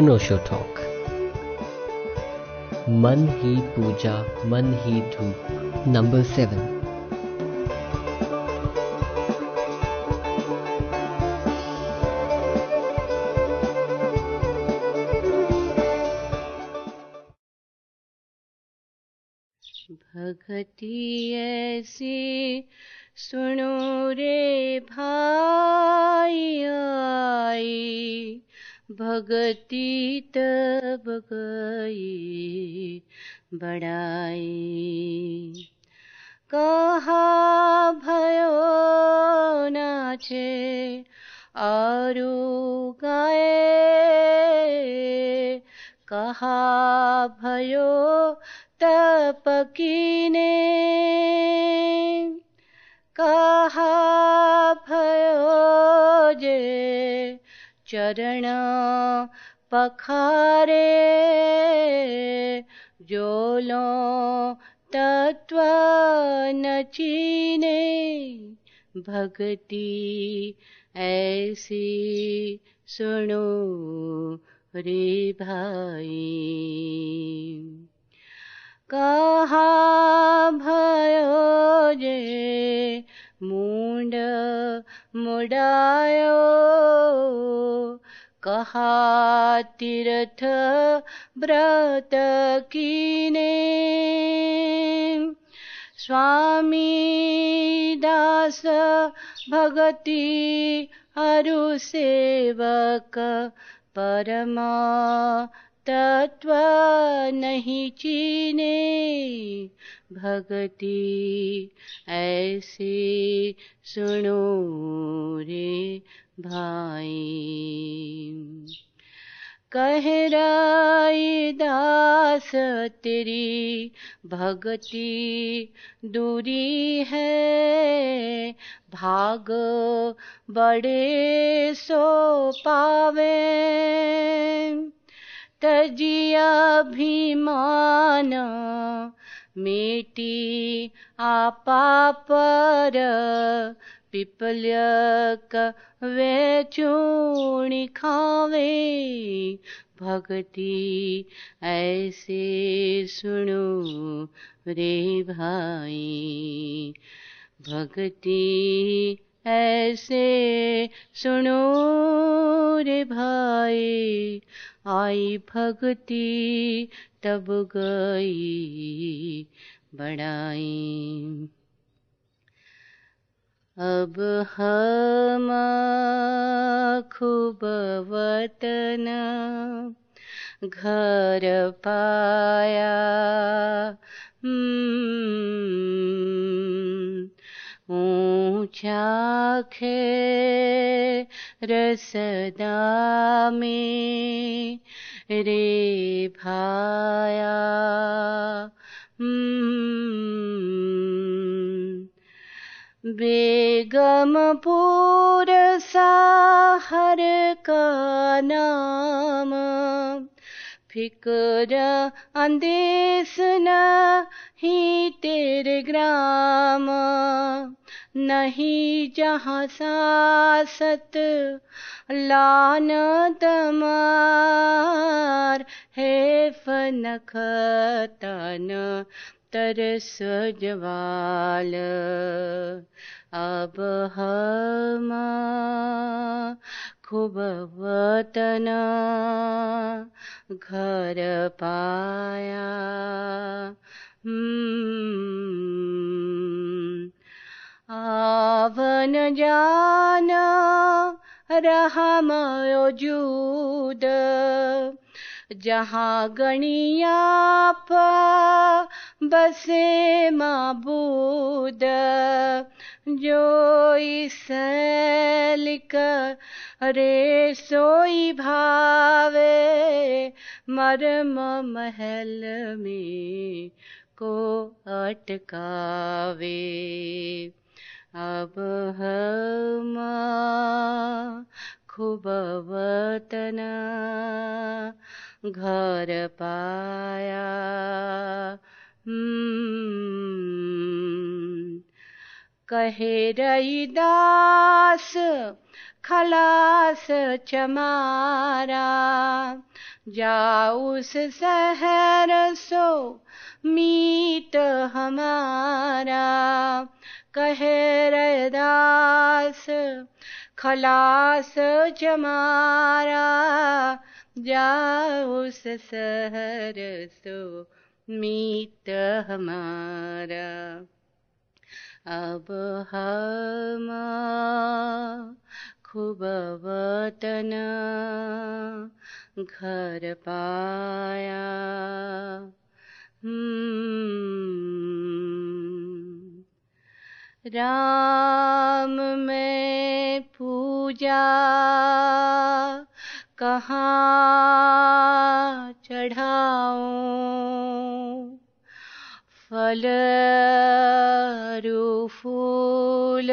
अनोशो talk मन ही पूजा, मन ही धूप नंबर सेवन भगति ऐसी सुनो रे भाई भगति तब गई, बड़ाई। कहा भयो नाचे, आरु गाए। कहा भयो तपकीने। कहा भयो जे चरण पखारे जोलो तत्व नचीने भक्ति ऐसी सुनो रे भाई। कहा भयो जे मुंड मुडायो, कहा, तीर्थ व्रत कीने। स्वामी दास भगति अरु सेवक, परमा तत्व नहीं चीने। भक्ति ऐसे सुनो रे भाई। कह राई दास तेरी भक्ति दूरी है। भाग बड़े सो पावे। तजियाभिमान मेटी आपा पर पिपल्यक वे चूणी खावे। भक्ति ऐसे सुनो रे भाई। भक्ति ऐसे सुनो रे भाई। आई भक्ति तब गई बड़ाई। अब हम खूब वतन घर पाया। ऊँचा खे रसदा में रे भाया। बेगमपुर साहर का नाम फिक्र अंदेश नहीं तेरे ग्राम नहीं जहाँ सासत लान तमार है फनख तन तरस जवाल। अब हम खूब वतन घर पाया। आवन जान रहा मौजूद जहाँ गणिया बसे मबूद। जो लिक रे सोई भावे, मरम महल में को अटकावे। अब हम खूब वतन घर पाया। कहे रईदास, खलास चमारा जाऊस शहर सो मीत हमारा। कहे, रदास, खलास जमारा जाऊस शहर सो मीत हमारा। अब हम खूब वतन घर पाया। राम में पूजा कहाँ चढ़ाऊं? फल फूल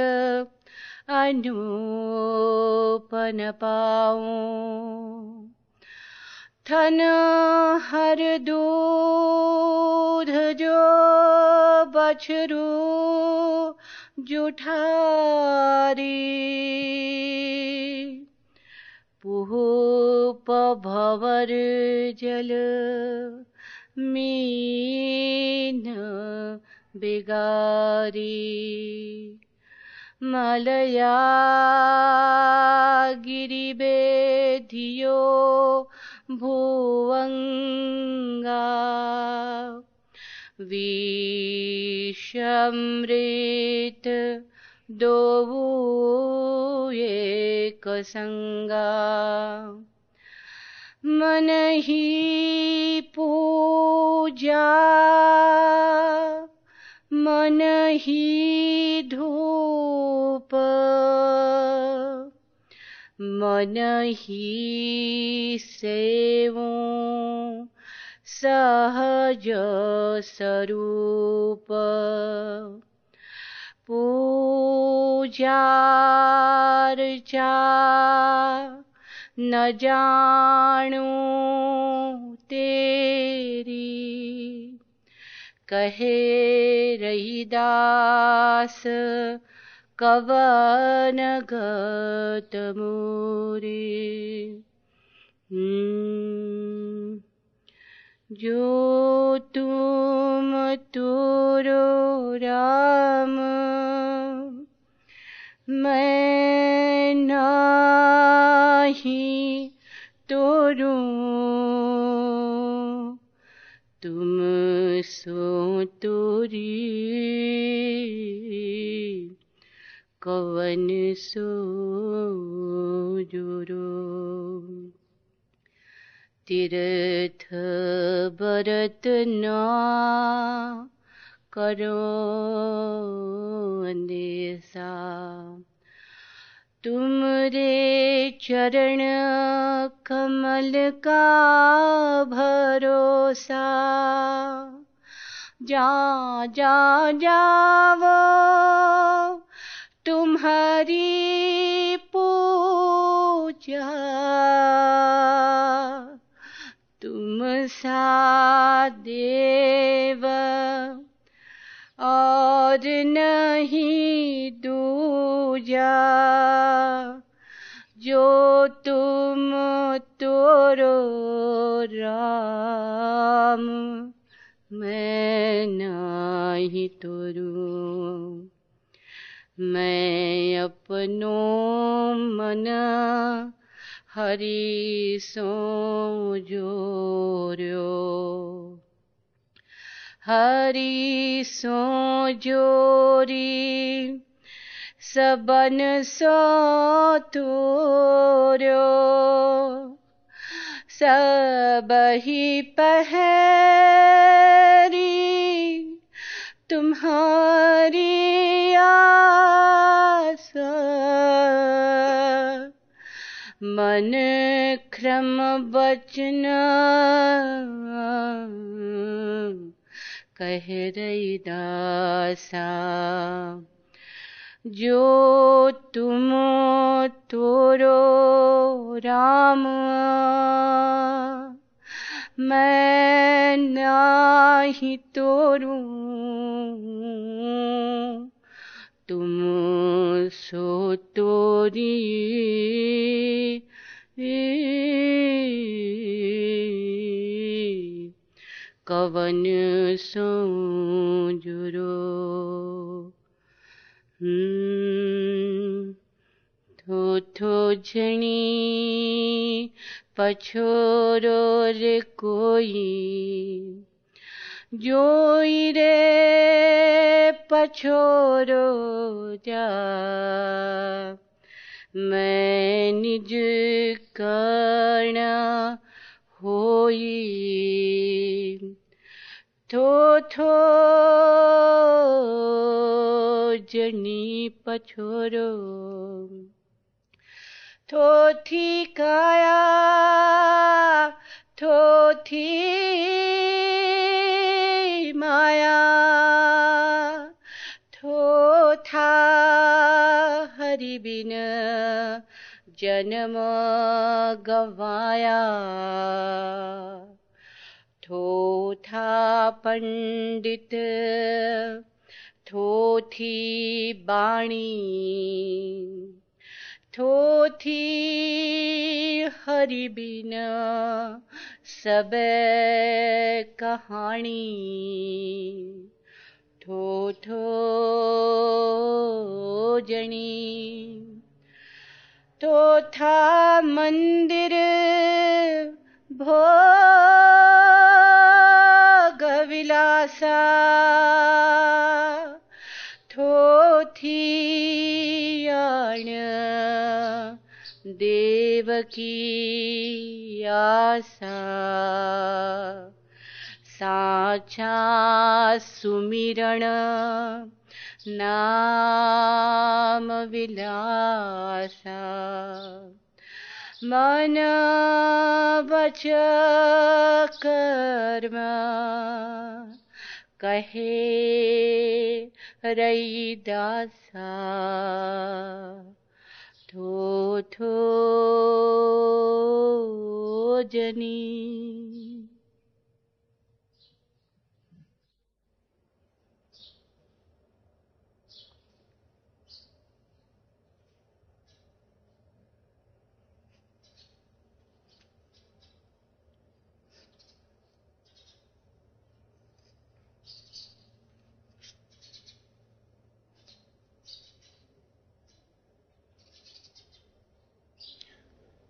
अनुपन पाऊँ। थन हर दूध जो बछरू जुठारी। पुहूप भवर जल मीन बिगारी। मलया गिरिबेधियो भुवङ्गा विषमृत दोवोकसं मनहि पोजा मनहि धोप मनहि सेवो। सहज स्वरूप। पूजार्चा न जाणू तेरी। कहे रहीदास कवन गत मोरे। जो तुम तुरो राम मैं नाही तोरू। तुम सो तोरी कवन सो जोरो। तीर्थ बरत न करो अंदेशा। तुम रे चरण कमल का भरोसा। जा जा, जावो तुम्हारी पूजा। सा देव। और नहीं दूजा, जो तुम तोरो राम, मैं नहीं तोरू। मैं अपनो मन हरि सो जोर्यो। हरि सो जोरी सबन सो तोर्यो। सब ही पहरी तुम्हारी आस। मन क्रम बचन कह रही दासा, जो तुम तोरो राम, मैं नाही तोरू। तुम सो तोरी। कवन सो जुरो थो थो झणी पछोरो रे कोई। जोई रे पछोरो जा मैं निज कर्ण होई। थो थो जनी पछोरो। थो थी काया थो थी माया। हरि जन्म गवाया। थो था पंडित थो थी बाणी थो थी हरि बिन सब कहानी थो जणी तो था मंदिर भोग विलासा। थी देवकी आसा। नाम विलासा मन बच कर्म कहे रईदासा थो थो जनी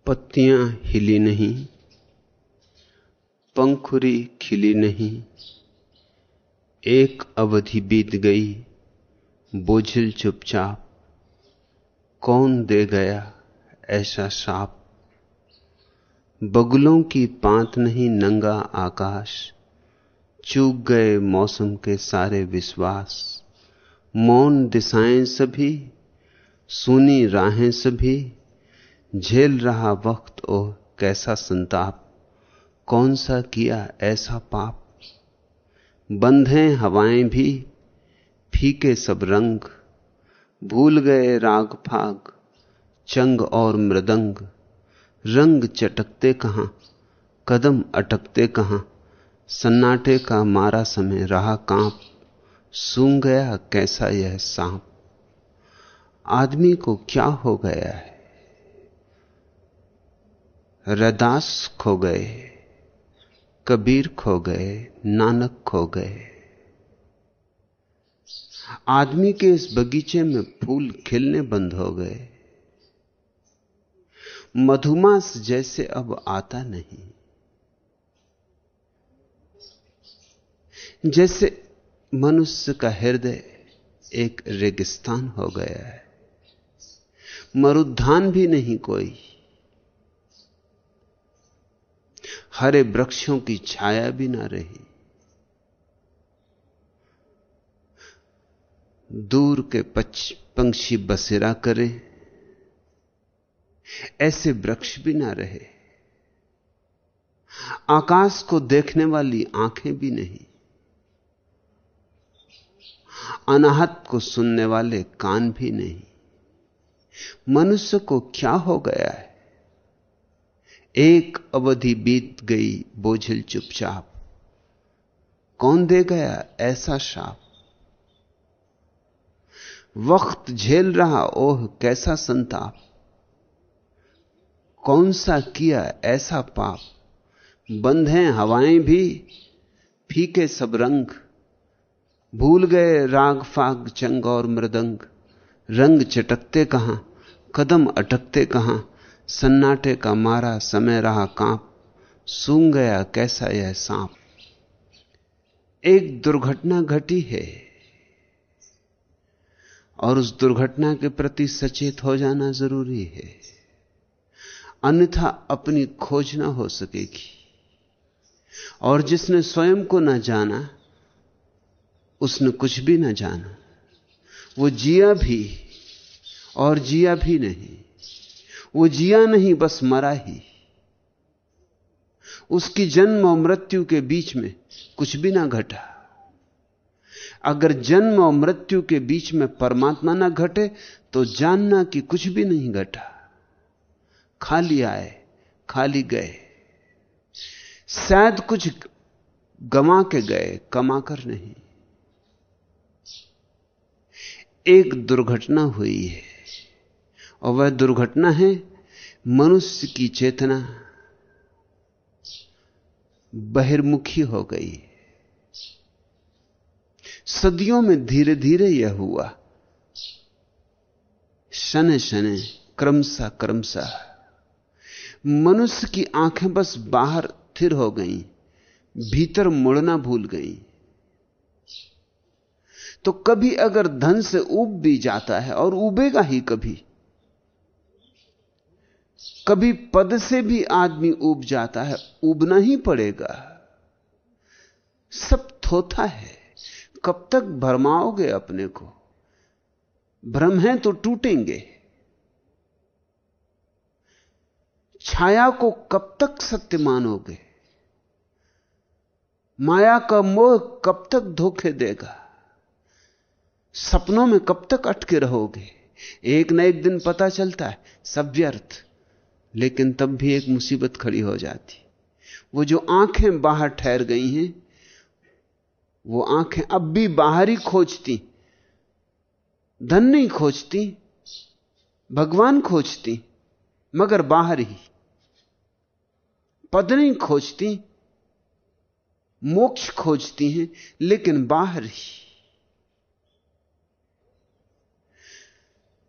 पत्तियाँ हिली नहीं, पंखुरी खिली नहीं, एक अवधि बीत गई, बोझिल चुपचाप, कौन दे गया ऐसा साप? बगुलों की पांत नहीं नंगा आकाश, चूक गए मौसम के सारे विश्वास, मौन दिशाएँ सभी, सुनी राहें सभी झेल रहा वक्त और कैसा संताप। कौन सा किया ऐसा पाप। हैं हवाएँ भी, फीके सब रंग। भूल गए राग फाग, चंग और मृदंग। रंग चटकते कहाँ, कदम अटकते कहाँ। सन्नाटे का मारा समय रहा काँप, सूंघ गया कैसा यह सांप। आदमी को क्या हो गया है? रदास खो गए, कबीर खो गए, नानक खो गए। आदमी के इस बगीचे में फूल खिलने बंद हो गए। मधुमास जैसे अब आता नहीं। जैसे मनुष्य का हृदय एक रेगिस्तान हो गया है। मरुद्धान भी नहीं कोई। हरे वृक्षों की छाया भी ना रही। दूर के पक्ष पंक्षी बसेरा करें, ऐसे वृक्ष भी ना रहे। आकाश को देखने वाली आँखें भी नहीं। अनाहत को सुनने वाले कान भी नहीं। मनुष्य को क्या हो गया है? एक अवधि बीत गई बोझिल चुपचाप। कौन दे गया ऐसा शाप? वक्त झेल रहा, ओह, कैसा संताप। कौन सा किया ऐसा पाप? बंद हैं हवाएँ भी, फीके सब रंग। भूल गए राग फाग, चंग और मृदंग। रंग चटकते कहाँ, कदम अटकते कहाँ? सन्नाटे का मारा, समय रहा काँप। सूंघ गया, कैसा यह सांप? एक दुर्घटना घटी है। और उस दुर्घटना के प्रति सचेत हो जाना ज़रूरी है। अन्यथा अपनी खोज ना हो सकेगी। और जिसने स्वयं को ना जाना, उसने कुछ भी ना जाना। वो जिया भी और जिया भी नहीं। वो जिया नहीं, बस मरा ही। उसकी जन्म और मृत्यु के बीच में कुछ भी ना घटा। अगर जन्म और मृत्यु के बीच में परमात्मा ना घटे तो जानना कि कुछ भी नहीं घटा। खाली आए, खाली गए। शायद कुछ गमा के गए, कमा कर नहीं। एक दुर्घटना हुई है। और वह दुर्घटना है मनुष्य की चेतना बहिर्मुखी हो गई। सदियों में धीरे धीरे यह हुआ। शने शने क्रमशः क्रमशः मनुष्य की आँखें बस बाहर स्थिर हो गईं, भीतर मुड़ना भूल गईं। तो कभी अगर धन से उब भी जाता है और उबेगा ही कभी कभी पद से भी आदमी उब जाता है उबना ही पड़ेगा। सब थोथा है। कब तक भरमाओगे अपने को? भ्रम है तो टूटेंगे। छाया को कब तक सत्य मानोगे? माया का मोह कब तक धोखे देगा? सपनों में कब तक अटके रहोगे? एक न एक दिन पता चलता है, सब व्यर्थ। लेकिन तब भी एक मुसीबत खड़ी हो जाती। वो जो आँखें बाहर ठहर गई हैं, वो आँखें अब भी बाहर ही खोजती। धन नहीं खोजती, भगवान खोजती, मगर बाहर ही। पद नहीं खोजती, मोक्ष खोजती हैं, लेकिन बाहर ही।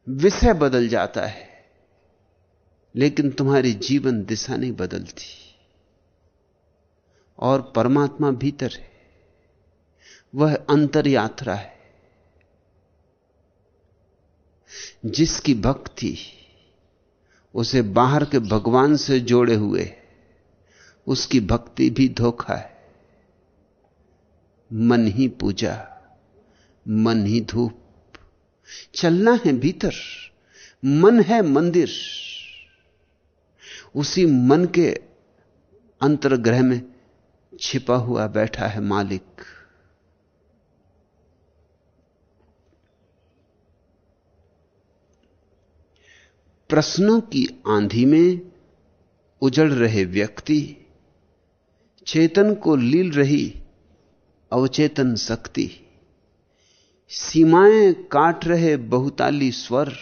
विषय बदल जाता है। लेकिन तुम्हारी जीवन दिशा नहीं बदलती। और परमात्मा भीतर है। वह अंतर यात्रा है। जिसकी भक्ति, उसे बाहर के भगवान से जोड़े हुए, उसकी भक्ति भी धोखा है। मन ही पूजा, मन ही धूप। चलना है भीतर, मन है मंदिर। उसी मन के अंतर्ग्रह में छिपा हुआ बैठा है मालिक। प्रश्नों की आंधी में उजड़ रहे व्यक्ति, चेतन को लील रही अवचेतन शक्ति, सीमाएँ काट रहे बहुताली स्वर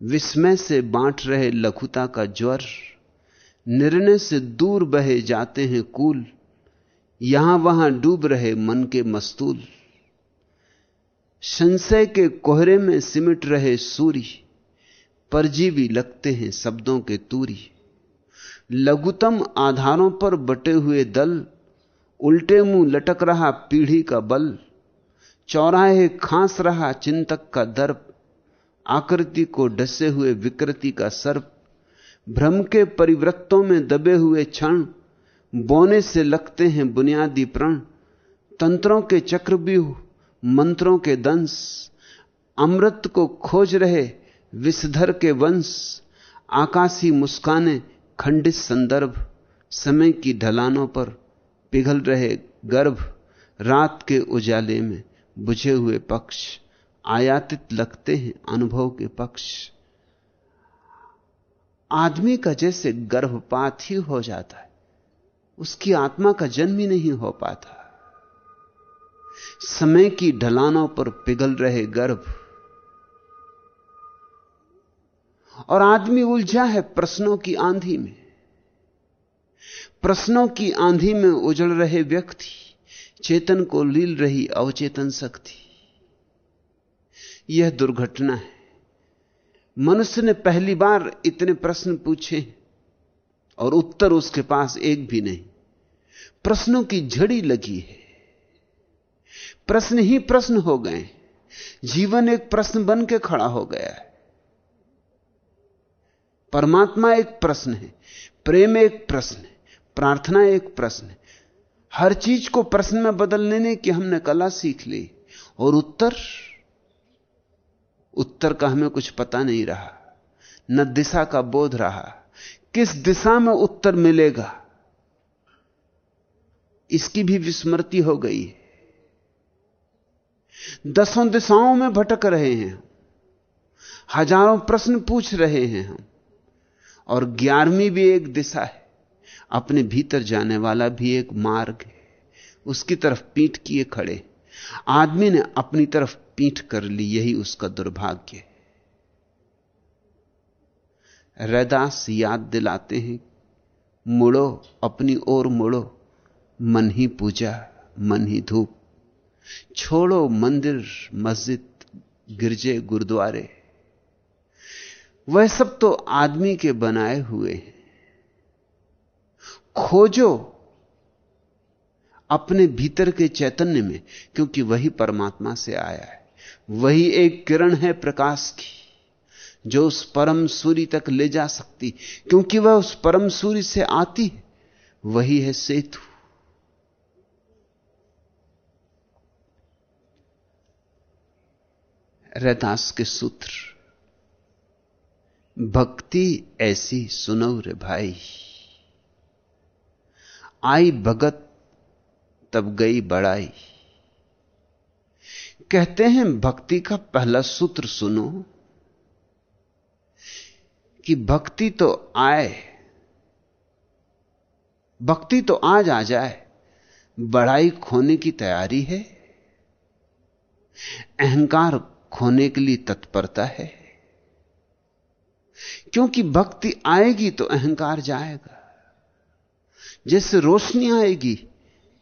विस्मय से बांट रहे लघुता का ज्वर, निर्णय से दूर बहे जाते हैं कूल, यहाँ वहाँ डूब रहे मन के मस्तूल। संशय के कोहरे में सिमट रहे सूर्य परजीवी लगते हैं शब्दों के तूरी। लघुतम आधारों पर बटे हुए दल, उल्टे मुँह लटक रहा पीढ़ी का बल, चौराहे खांस रहा चिंतक का दर्प आकृति को डसे हुए विकृति का सर्प, भ्रम के परिवृत्तों में दबे हुए क्षण, बोने से लगते हैं बुनियादी प्रण, तंत्रों के चक्र चक्रव्यूह मंत्रों के दंश, अमृत को खोज रहे विषधर के वंश, आकाशी मुस्काने खंडित संदर्भ, समय की ढलानों पर पिघल रहे गर्भ, रात के उजाले में बुझे हुए पक्ष। आयातित लगते हैं अनुभव के पक्ष। आदमी का जैसे गर्भपात ही हो जाता है, उसकी आत्मा का जन्म ही नहीं हो पाता। समय की ढलानों पर पिघल रहे गर्भ। और आदमी उलझा है प्रश्नों की आंधी में। प्रश्नों की आंधी में उजड़ रहे व्यक्ति, चेतन को लील रही अवचेतन शक्ति। यह दुर्घटना है। मनुष्य ने पहली बार इतने प्रश्न पूछे और उत्तर उसके पास एक भी नहीं। प्रश्नों की झड़ी लगी है। प्रश्न ही प्रश्न हो गए। जीवन एक प्रश्न बन के खड़ा हो गया है। परमात्मा एक प्रश्न है, प्रेम एक प्रश्न है, प्रार्थना एक प्रश्न है। हर चीज़ को प्रश्न में बदल लेने की हमने कला सीख ली और उत्तर उत्तर का हमें कुछ पता नहीं रहा, न दिशा का बोध रहा। किस दिशा में उत्तर मिलेगा? इसकी भी विस्मृति हो गई है। दसों दिशाओं में भटक रहे हैं हज़ारों प्रश्न पूछ रहे हैं हम। और ग्यारहवीं भी एक दिशा है। अपने भीतर जाने वाला भी एक मार्ग है। उसकी तरफ़ पीठ किए खड़े आदमी ने अपनी तरफ़ पीठ कर ली, यही उसका दुर्भाग्य है। रैदास याद दिलाते हैं, मुड़ो, अपनी ओर मुड़ो, मन ही पूजा, मन ही धूप। छोड़ो मंदिर, मस्जिद, गिरजे, गुरुद्वारे। वह सब तो आदमी के बनाए हुए हैं। खोजो अपने भीतर के चैतन्य में, क्योंकि वही परमात्मा से आया है। वही एक किरण है प्रकाश की, जो उस परम सूर्य तक ले जा सकती। क्योंकि वह उस परम सूर्य से आती है, वही है सेतु। रैदास के सूत्र, भक्ति ऐसी सुनो रे भाई। आई भगत तब गई बड़ाई। कहते हैं, भक्ति का पहला सूत्र सुनो कि भक्ति तो आए, भक्ति तो आज आ जाए, बड़ाई खोने की तैयारी है, अहंकार खोने के लिए तत्परता है। क्योंकि भक्ति आएगी तो अहंकार जाएगा, जैसे रोशनी आएगी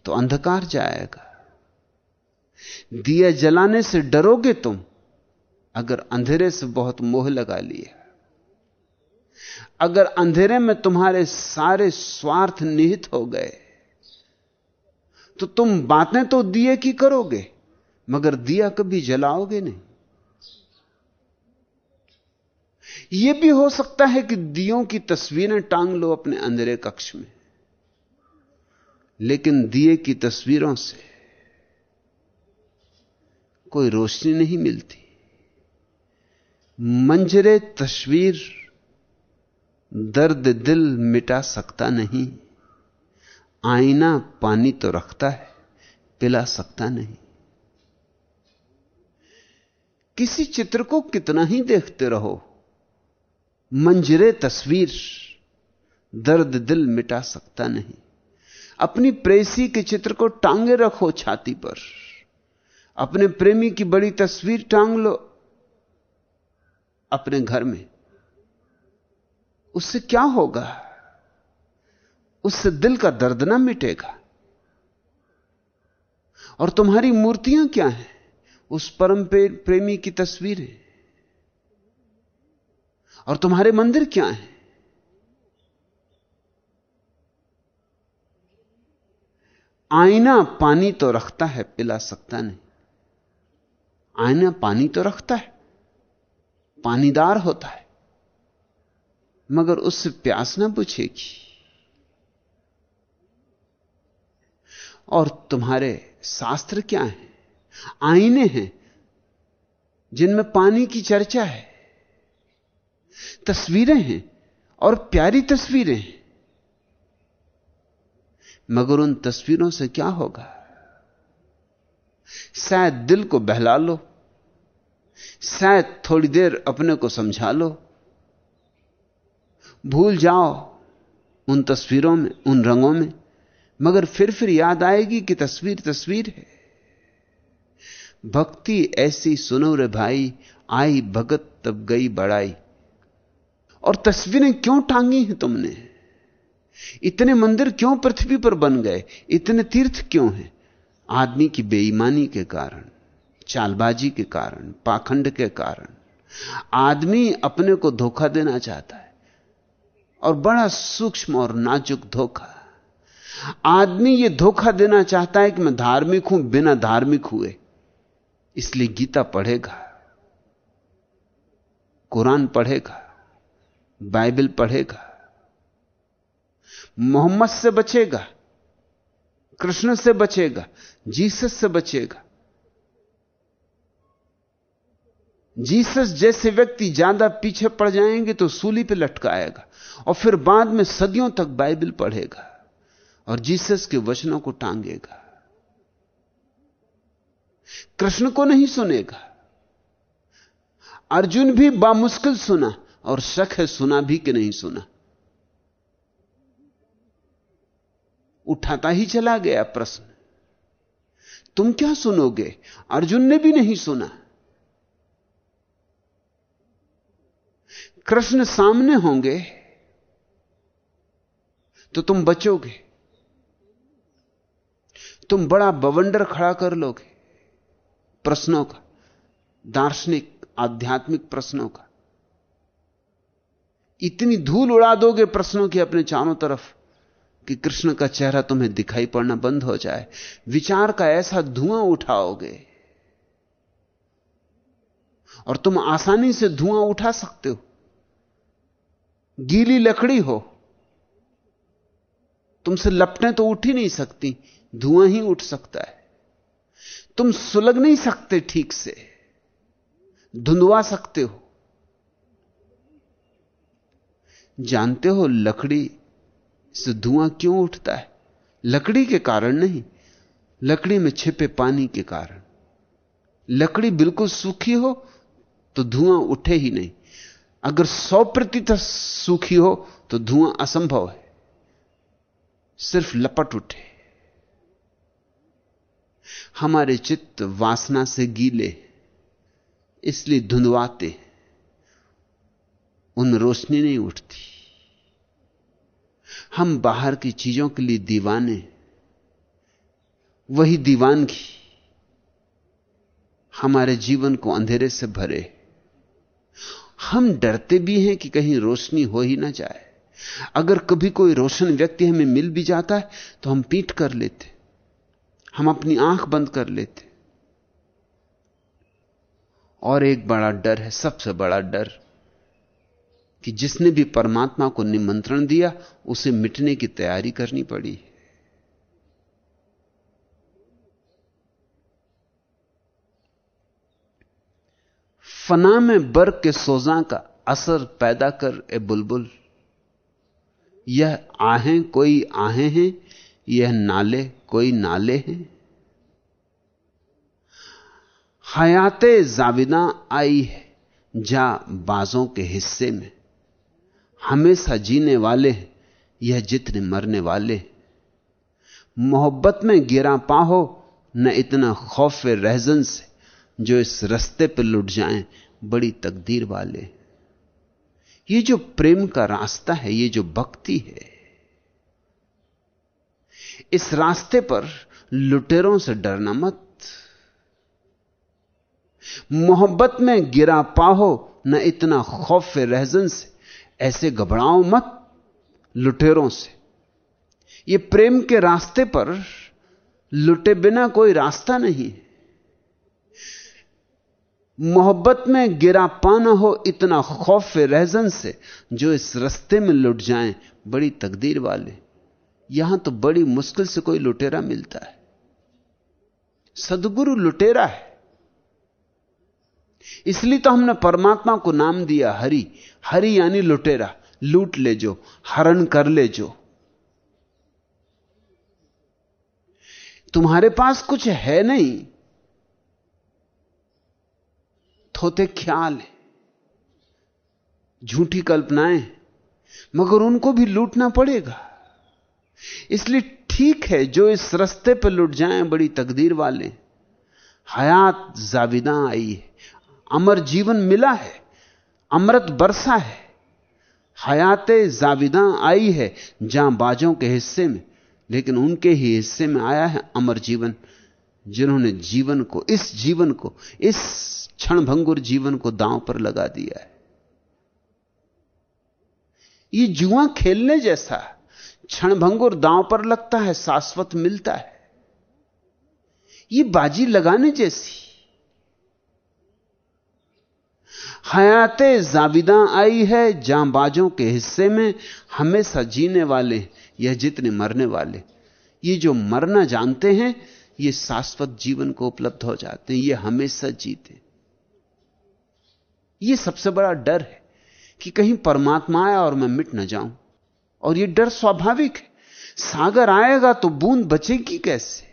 तो अंधकार जाएगा। दिया जलाने से डरोगे तुम, अगर अंधेरे से बहुत मोह लगा लिया अगर अंधेरे में तुम्हारे सारे स्वार्थ निहित हो गए तो तुम बातें तो दिए की करोगे, मगर दिया कभी जलाओगे नहीं। यह भी हो सकता है कि दियों की तस्वीरें टांग लो अपने अंधेरे कक्ष में। लेकिन दिए की तस्वीरों से कोई रोशनी नहीं मिलती। मंजरे तस्वीर दर्द दिल मिटा सकता नहीं, आईना पानी तो रखता है, पिला सकता नहीं। किसी चित्र को कितना ही देखते रहो, मंजरे तस्वीर दर्द दिल मिटा सकता नहीं। अपनी प्रेसी के चित्र को टांगे रखो छाती पर। अपने प्रेमी की बड़ी तस्वीर टांग लो अपने घर में। उससे क्या होगा? उससे दिल का दर्द ना मिटेगा। और तुम्हारी मूर्तियाँ क्या हैं? उस परम प्रेमी की तस्वीरें। और तुम्हारे मंदिर क्या हैं? आईना पानी तो रखता है, पिला सकता नहीं। आईना पानी तो रखता है, पानीदार होता है, मगर उससे प्यास ना बुझेगी। और तुम्हारे शास्त्र क्या हैं? आईने हैं, जिनमें पानी की चर्चा है, तस्वीरें हैं और प्यारी तस्वीरें हैं। मगर उन तस्वीरों से क्या होगा? शायद दिल को बहला लो। शायद थोड़ी देर अपने को समझा लो। भूल जाओ उन तस्वीरों में, उन रंगों में, मगर फिर फिर याद आएगी कि तस्वीर तस्वीर है। भक्ति ऐसी सुनो रे भाई, आई भगत तब गई बड़ाई। और तस्वीरें क्यों टांगी हैं तुमने? इतने मंदिर क्यों पृथ्वी पर बन गए? इतने तीर्थ क्यों हैं? आदमी की बेईमानी के कारण, चालबाजी के कारण, पाखंड के कारण। आदमी अपने को धोखा देना चाहता है और बड़ा सूक्ष्म और नाजुक धोखा। आदमी यह धोखा देना चाहता है कि मैं धार्मिक हूँ, बिना धार्मिक हुए। इसलिए गीता पढ़ेगा, कुरान पढ़ेगा, बाइबल पढ़ेगा मोहम्मद से बचेगा, कृष्ण से बचेगा, जीसस से बचेगा। जीसस जैसे व्यक्ति ज़्यादा पीछे पड़ जाएँगे तो सूली पे लटकाएगा और फिर बाद में सदियों तक बाइबल पढ़ेगा और जीसस के वचनों को टांगेगा। कृष्ण को नहीं सुनेगा। अर्जुन भी बामुश्किल सुना और शक है सुना भी कि नहीं सुना। उठाता ही चला गया प्रश्न। तुम क्या सुनोगे? अर्जुन ने भी नहीं सुना। कृष्ण सामने होंगे तो तुम बचोगे। तुम बड़ा बवंडर खड़ा कर लोगे प्रश्नों का, दार्शनिक, आध्यात्मिक प्रश्नों का। इतनी धूल उड़ा दोगे प्रश्नों की अपने चारों तरफ़। कि कृष्ण का चेहरा तुम्हें दिखाई पड़ना बंद हो जाए। विचार का ऐसा धुआँ उठाओगे। और तुम आसानी से धुआँ उठा सकते हो। गीली लकड़ी हो। तुमसे लपटें तो उठ ही नहीं सकती, धुआँ ही उठ सकता है। तुम सुलग नहीं सकते ठीक से। धुंधवा सकते हो। जानते हो लकड़ी से धुआँ क्यों उठता है? लकड़ी के कारण नहीं, लकड़ी में छिपे पानी के कारण। लकड़ी बिल्कुल सूखी हो तो धुआँ उठे ही नहीं। अगर सौ प्रतिशत सूखी हो तो धुआँ असंभव है। सिर्फ़ लपट उठे। हमारे चित्त वासना से गीले इसलिए धुंधवाते उन रोशनी नहीं उठती। हम बाहर की चीज़ों के लिए दीवाने वही दीवानगी हमारे जीवन को अंधेरे से भरे। हम डरते भी हैं कि कहीं रोशनी हो ही ना जाए। अगर कभी कोई रोशन व्यक्ति हमें मिल भी जाता है तो हम पीट कर लेते हम अपनी आँख बंद कर लेते और एक बड़ा डर है, सबसे बड़ा डर कि जिसने भी परमात्मा को निमंत्रण दिया, उसे मिटने की तैयारी करनी पड़ी। फना में बर्ग के सोजा का असर पैदा कर ए बुलबुल। यह आहें कोई आहें हैं, यह नाले कोई नाले हैं। हयाते जाविदा आई है, जा बाजों के हिस्से में। हमेशा जीने वाले यह जितने मरने वाले मोहब्बत में गिरा पाहो, न इतना खौफ रहजन से, जो इस रस्ते पर लुट जाएँ, बड़ी तकदीर वाले ये जो प्रेम का रास्ता है, ये जो भक्ति है, इस रास्ते पर लुटेरों से डरना मत। मोहब्बत में गिरा पाहो, न इतना खौफ रहजन से ऐसे घबराओ मत, लुटेरों से। ये प्रेम के रास्ते पर लुटे बिना कोई रास्ता नहीं मोहब्बत में गिरा पाना हो इतना खौफ रहजन से, जो इस रस्ते में लुट जाएँ, बड़ी तकदीर वाले। यहाँ तो बड़ी मुश्किल से कोई लुटेरा मिलता है। सदगुरु लुटेरा है। इसलिए तो हमने परमात्मा को नाम दिया हरि। हरि यानी लुटेरा। लूट ले जो हरण कर ले जो तुम्हारे पास कुछ है नहीं। थोते ख्याल है। झूठी कल्पनाएँ। मगर उनको भी लूटना पड़ेगा। इसलिए ठीक है, जो इस रस्ते पर लुट जाएँ, बड़ी तकदीर वाले। हयात जाविदा आई है। अमर जीवन मिला है, अमृत बरसा है, हयाते जाविदा आई है जहाँ बाजों के हिस्से में, लेकिन उनके ही हिस्से में आया है अमर जीवन, जिन्होंने जीवन को, इस जीवन को, इस क्षणभंगुर जीवन को दांव पर लगा दिया है। ये जुआ खेलने जैसा क्षणभंगुर दांव पर लगता है, शाश्वत मिलता है। ये बाजी लगाने जैसी हयाते जाविदा आई है, जांबाजों के हिस्से में हमेशा जीने वाले यह जितने मरने वाले। ये जो मरना जानते हैं, ये शाश्वत जीवन को उपलब्ध हो जाते हैं, ये हमेशा जीते ये सबसे बड़ा डर है कि कहीं परमात्मा आया और मैं मिट ना जाऊँ। और ये डर स्वाभाविक है। सागर आएगा तो बूंद बचेगी कैसे?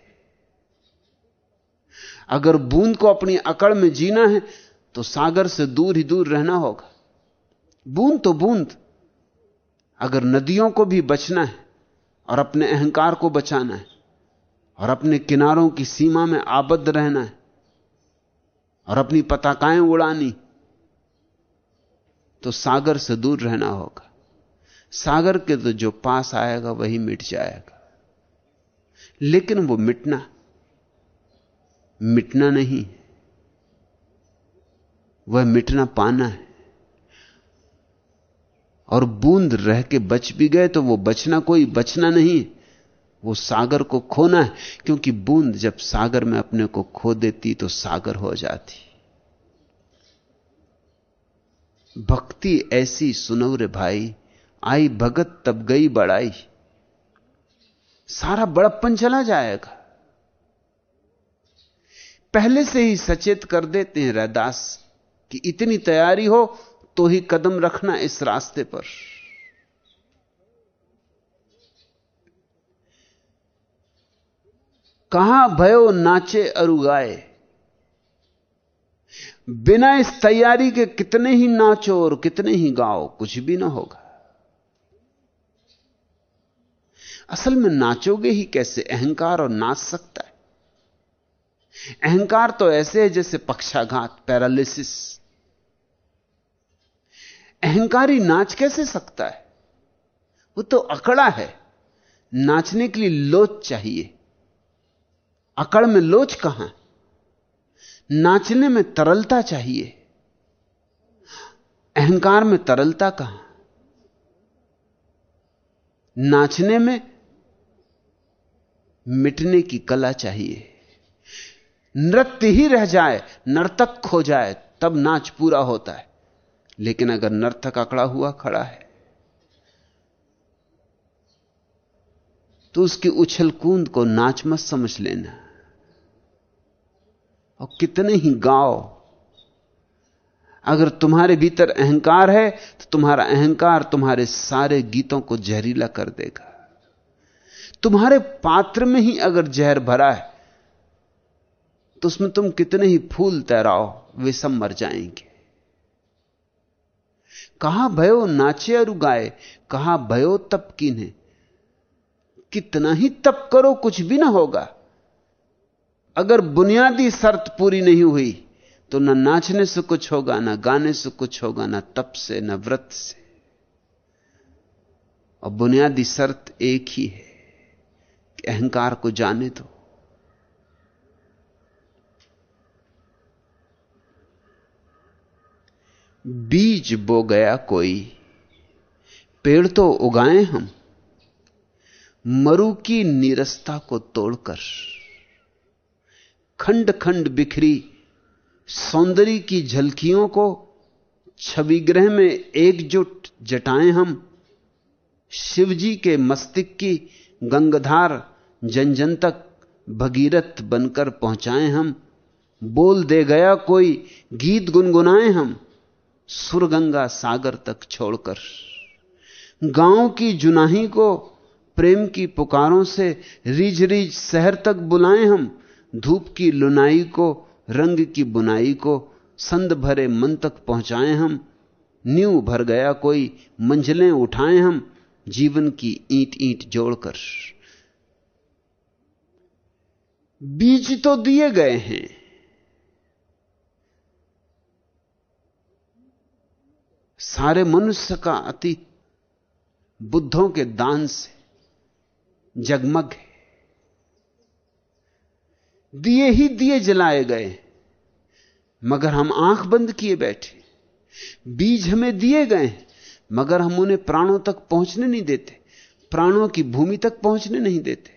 अगर बूंद को अपनी अकड़ में जीना है तो सागर से दूर ही दूर रहना होगा। बूंद तो बूंद, अगर नदियों को भी बचना है और अपने अहंकार को बचाना है और अपने किनारों की सीमा में आबद्ध रहना है और अपनी पताकाएँ उड़ानी तो सागर से दूर रहना होगा। सागर के तो जो पास आएगा, वही मिट जाएगा। लेकिन वो मिटना मिटना नहीं वह मिटना पाना है। और बूंद रह के बच भी गए तो वो बचना कोई बचना नहीं। वो सागर को खोना है, क्योंकि बूंद जब सागर में अपने को खो देती तो सागर हो जाती। भक्ति ऐसी सुनो रे भाई, आई भगत तब गई बड़ाई। सारा बड़प्पन चला जाएगा। पहले से ही सचेत कर देते हैं रैदास। कि इतनी तैयारी हो तो ही कदम रखना इस रास्ते पर। कहाँ भयो नाचे अरुगाए बिना इस तैयारी के कितने ही नाचो और कितने ही गाओ, कुछ भी ना होगा। असल में नाचोगे ही कैसे? अहंकार और नाच सकता है। अहंकार तो ऐसे है जैसे पक्षाघात, पैरालिसिस। अहंकारी नाच कैसे सकता है? वो तो अकड़ा है। नाचने के लिए लोच चाहिए। अकड़ में लोच कहाँ? नाचने में तरलता चाहिए। अहंकार में तरलता कहाँ? नाचने में मिटने की कला चाहिए। नृत्य ही रह जाए, नर्तक खो जाए, तब नाच पूरा होता है। लेकिन अगर नर्तक अकड़ा हुआ खड़ा है तो उसकी उछल कूंद को नाच मत समझ लेना। और कितने ही गाओ, अगर तुम्हारे भीतर अहंकार है तो तुम्हारा अहंकार तुम्हारे सारे गीतों को जहरीला कर देगा। तुम्हारे पात्र में ही अगर जहर भरा है तो उसमें तुम कितने ही फूल तैराओ, वे सब मर जाएँगे। कहा भयो नाचे और गाए कहा भयो तप किन्हें कितना ही तप करो, कुछ भी ना होगा। अगर बुनियादी शर्त पूरी नहीं हुई तो ना नाचने से कुछ होगा, ना गाने से कुछ होगा, ना तप से, ना व्रत से। और बुनियादी शर्त एक ही है कि अहंकार को जाने दो। बीज बो गया कोई। पेड़ तो उगाए हम। मरु की नीरसता को तोड़कर। खंड खंड बिखरी सौंदर्य की झलकियों को छवि ग्रह में एकजुट जटाएँ हम। शिवजी के मस्तिष्क की गंगधार जन जन तक भगीरथ बनकर पहुंचाएँ हम। बोल दे गया कोई, गीत गुनगुनाएँ हम। सुरगंगा सागर तक छोड़कर। गाँव की जुनाही को प्रेम की पुकारों से रिज रिज शहर तक बुलाएँ हम। धूप की लुनाई को, रंग की बुनाई को संद भरे मन तक पहुंचाएँ हम। न्यू भर गया कोई, मंजिलें उठाएँ हम जीवन की ईंट ईंट जोड़कर। बीज तो दिए गए हैं सारे मनुष्य का अतीत बुद्धों के दान से जगमग है। दिए ही दिए जलाए गए, मगर हम आँख बंद किए बैठे, बीज हमें दिए गए, मगर हम उन्हें प्राणों तक पहुँचने नहीं देते, प्राणों की भूमि तक पहुँचने नहीं देते।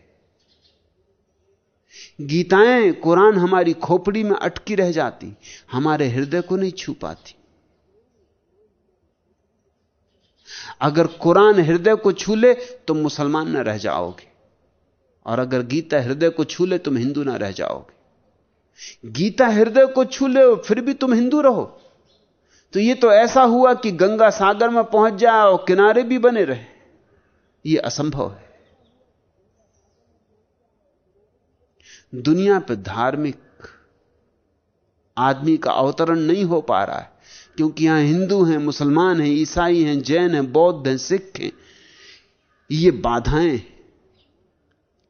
गीताएँ, कुरान हमारी खोपड़ी में अटकी रह जाती, हमारे हृदय को नहीं छू पाती। अगर कुरान हृदय को छू ले तो मुसलमान न रह जाओगे। और अगर गीता हृदय को छू ले तुम हिंदू ना रह जाओगे। गीता हृदय को छू ले फिर भी तुम हिंदू रहो। तो यह तो ऐसा हुआ कि गंगा सागर में पहुँच जाए और किनारे भी बने रहे। यह असंभव है। दुनिया पर धार्मिक आदमी का अवतरण नहीं हो पा रहा है। क्योंकि यहाँ हिंदू हैं, मुसलमान हैं, ईसाई हैं, जैन हैं, बौद्ध हैं, सिख हैं, ये बाधाएँ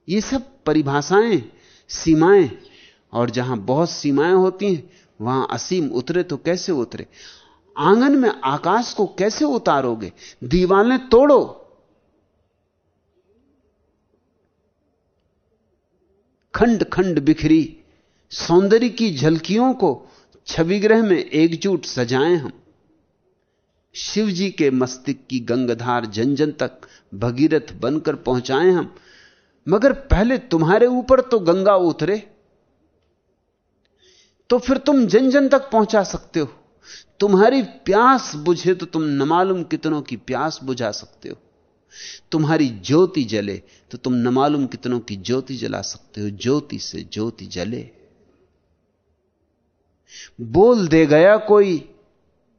ये सब परिभाषाएँ सीमाएँ और जहाँ बहुत सीमाएँ होती हैं, वहाँ असीम उतरे तो कैसे उतरे? आँगन में आकाश को कैसे उतारोगे? दीवालें तोड़ो। खंड खंड बिखरी, सौंदर्य की झलकियों को छवि ग्रह में एकजुट सजाएँ हम। शिव जी के मस्तिष्क की गंगधार जन जन तक भगीरथ बनकर पहुंचाएँ हम। मगर पहले तुम्हारे ऊपर तो गंगा उतरे। तो फिर तुम जन जन तक पहुँचा सकते हो। तुम्हारी प्यास बुझे तो तुम न मालूम कितनों की प्यास बुझा सकते हो। तुम्हारी ज्योति जले तो तुम न मालूम कितनों की ज्योति जला सकते हो। ज्योति से ज्योति जले। बोल दे गया कोई,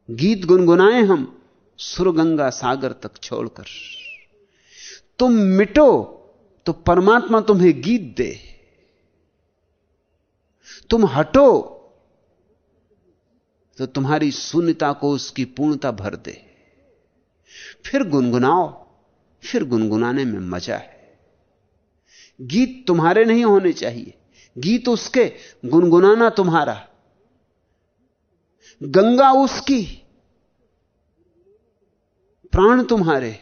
गीत गुनगुनाए हम, सुरगंगा सागर तक छोड़कर। तुम मिटो तो परमात्मा तुम्हें गीत दे। तुम हटो तो तुम्हारी शून्यता को उसकी पूर्णता भर दे। फिर गुनगुनाओ, फिर गुनगुनाने में मज़ा है। गीत तुम्हारे नहीं होने चाहिए, गीत उसके, गुनगुनाना तुम्हारा। गंगा उसकी। प्राण तुम्हारे।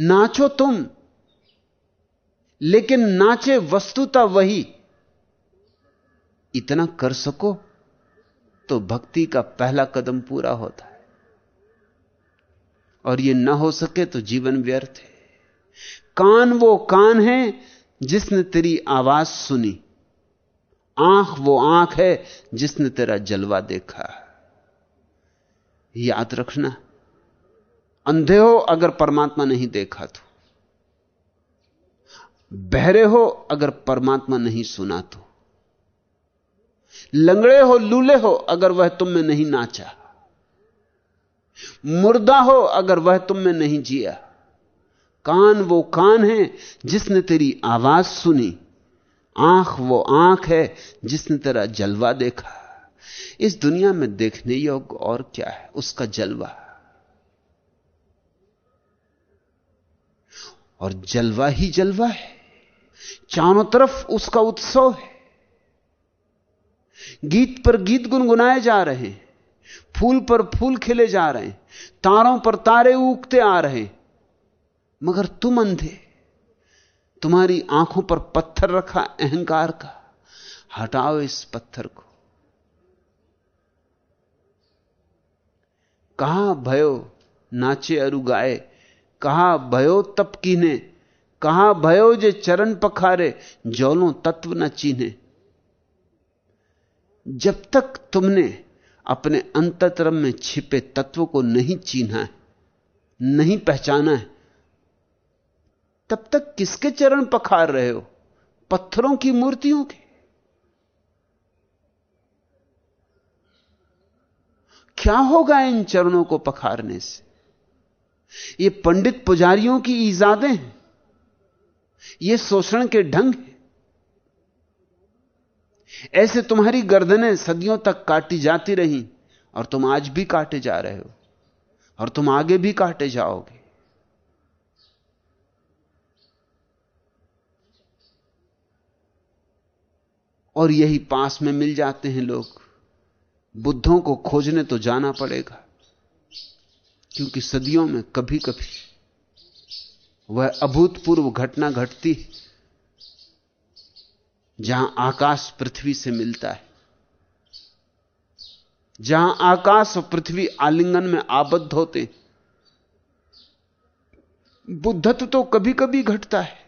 नाचो तुम, लेकिन नाचे वस्तुता वही। इतना कर सको तो भक्ति का पहला कदम पूरा होता है। और यह ना हो सके तो जीवन व्यर्थ है। कान वो कान है जिसने तेरी आवाज़ सुनी। आँख वो आँख है जिसने तेरा जलवा देखा। याद रखना, अंधे हो अगर परमात्मा नहीं देखा तो बहरे हो अगर परमात्मा नहीं सुना तो लंगड़े हो, लूले हो अगर वह तुम में नहीं नाचा, मुर्दा हो अगर वह तुम में नहीं जिया, कान वो कान है जिसने तेरी आवाज़ सुनी। आँख, वो आँख है जिसने तेरा जलवा देखा। इस दुनिया में देखने योग्य और क्या है? उसका जलवा। और जलवा ही जलवा है। चारों तरफ़ उसका उत्सव है। गीत पर गीत गुनगुनाए जा रहे हैं। फूल पर फूल खिले जा रहे हैं। तारों पर तारे उगते आ रहे हैं। मगर तुम अंधे। तुम्हारी आँखों पर पत्थर रखा अहंकार का, हटाओ इस पत्थर को। कहा भयो नाचे अरु गाए, कहा भयो तप कीने, कहा भयो जे चरण पखारे जौलों तत्व न चीने। जब तक तुमने अपने अंतरम में छिपे तत्व को नहीं चीना है, नहीं पहचाना है तब तक किसके चरण पखार रहे हो? पत्थरों की मूर्तियों के। क्या होगा इन चरणों को पखारने से? ये पंडित पुजारियों की ईजादें हैं। ये शोषण के ढंग हैं। ऐसे तुम्हारी गर्दनें सदियों तक काटी जाती रही और तुम आज भी काटे जा रहे हो और तुम आगे भी काटे जाओगे। और यही पास में मिल जाते हैं लोग। बुद्धों को खोजने तो जाना पड़ेगा, क्योंकि सदियों में कभी कभी वह अभूतपूर्व घटना घटती जहाँ आकाश पृथ्वी से मिलता है। जहाँ आकाश और पृथ्वी आलिंगन में आबद्ध होते बुद्धत्व तो कभी कभी घटता है।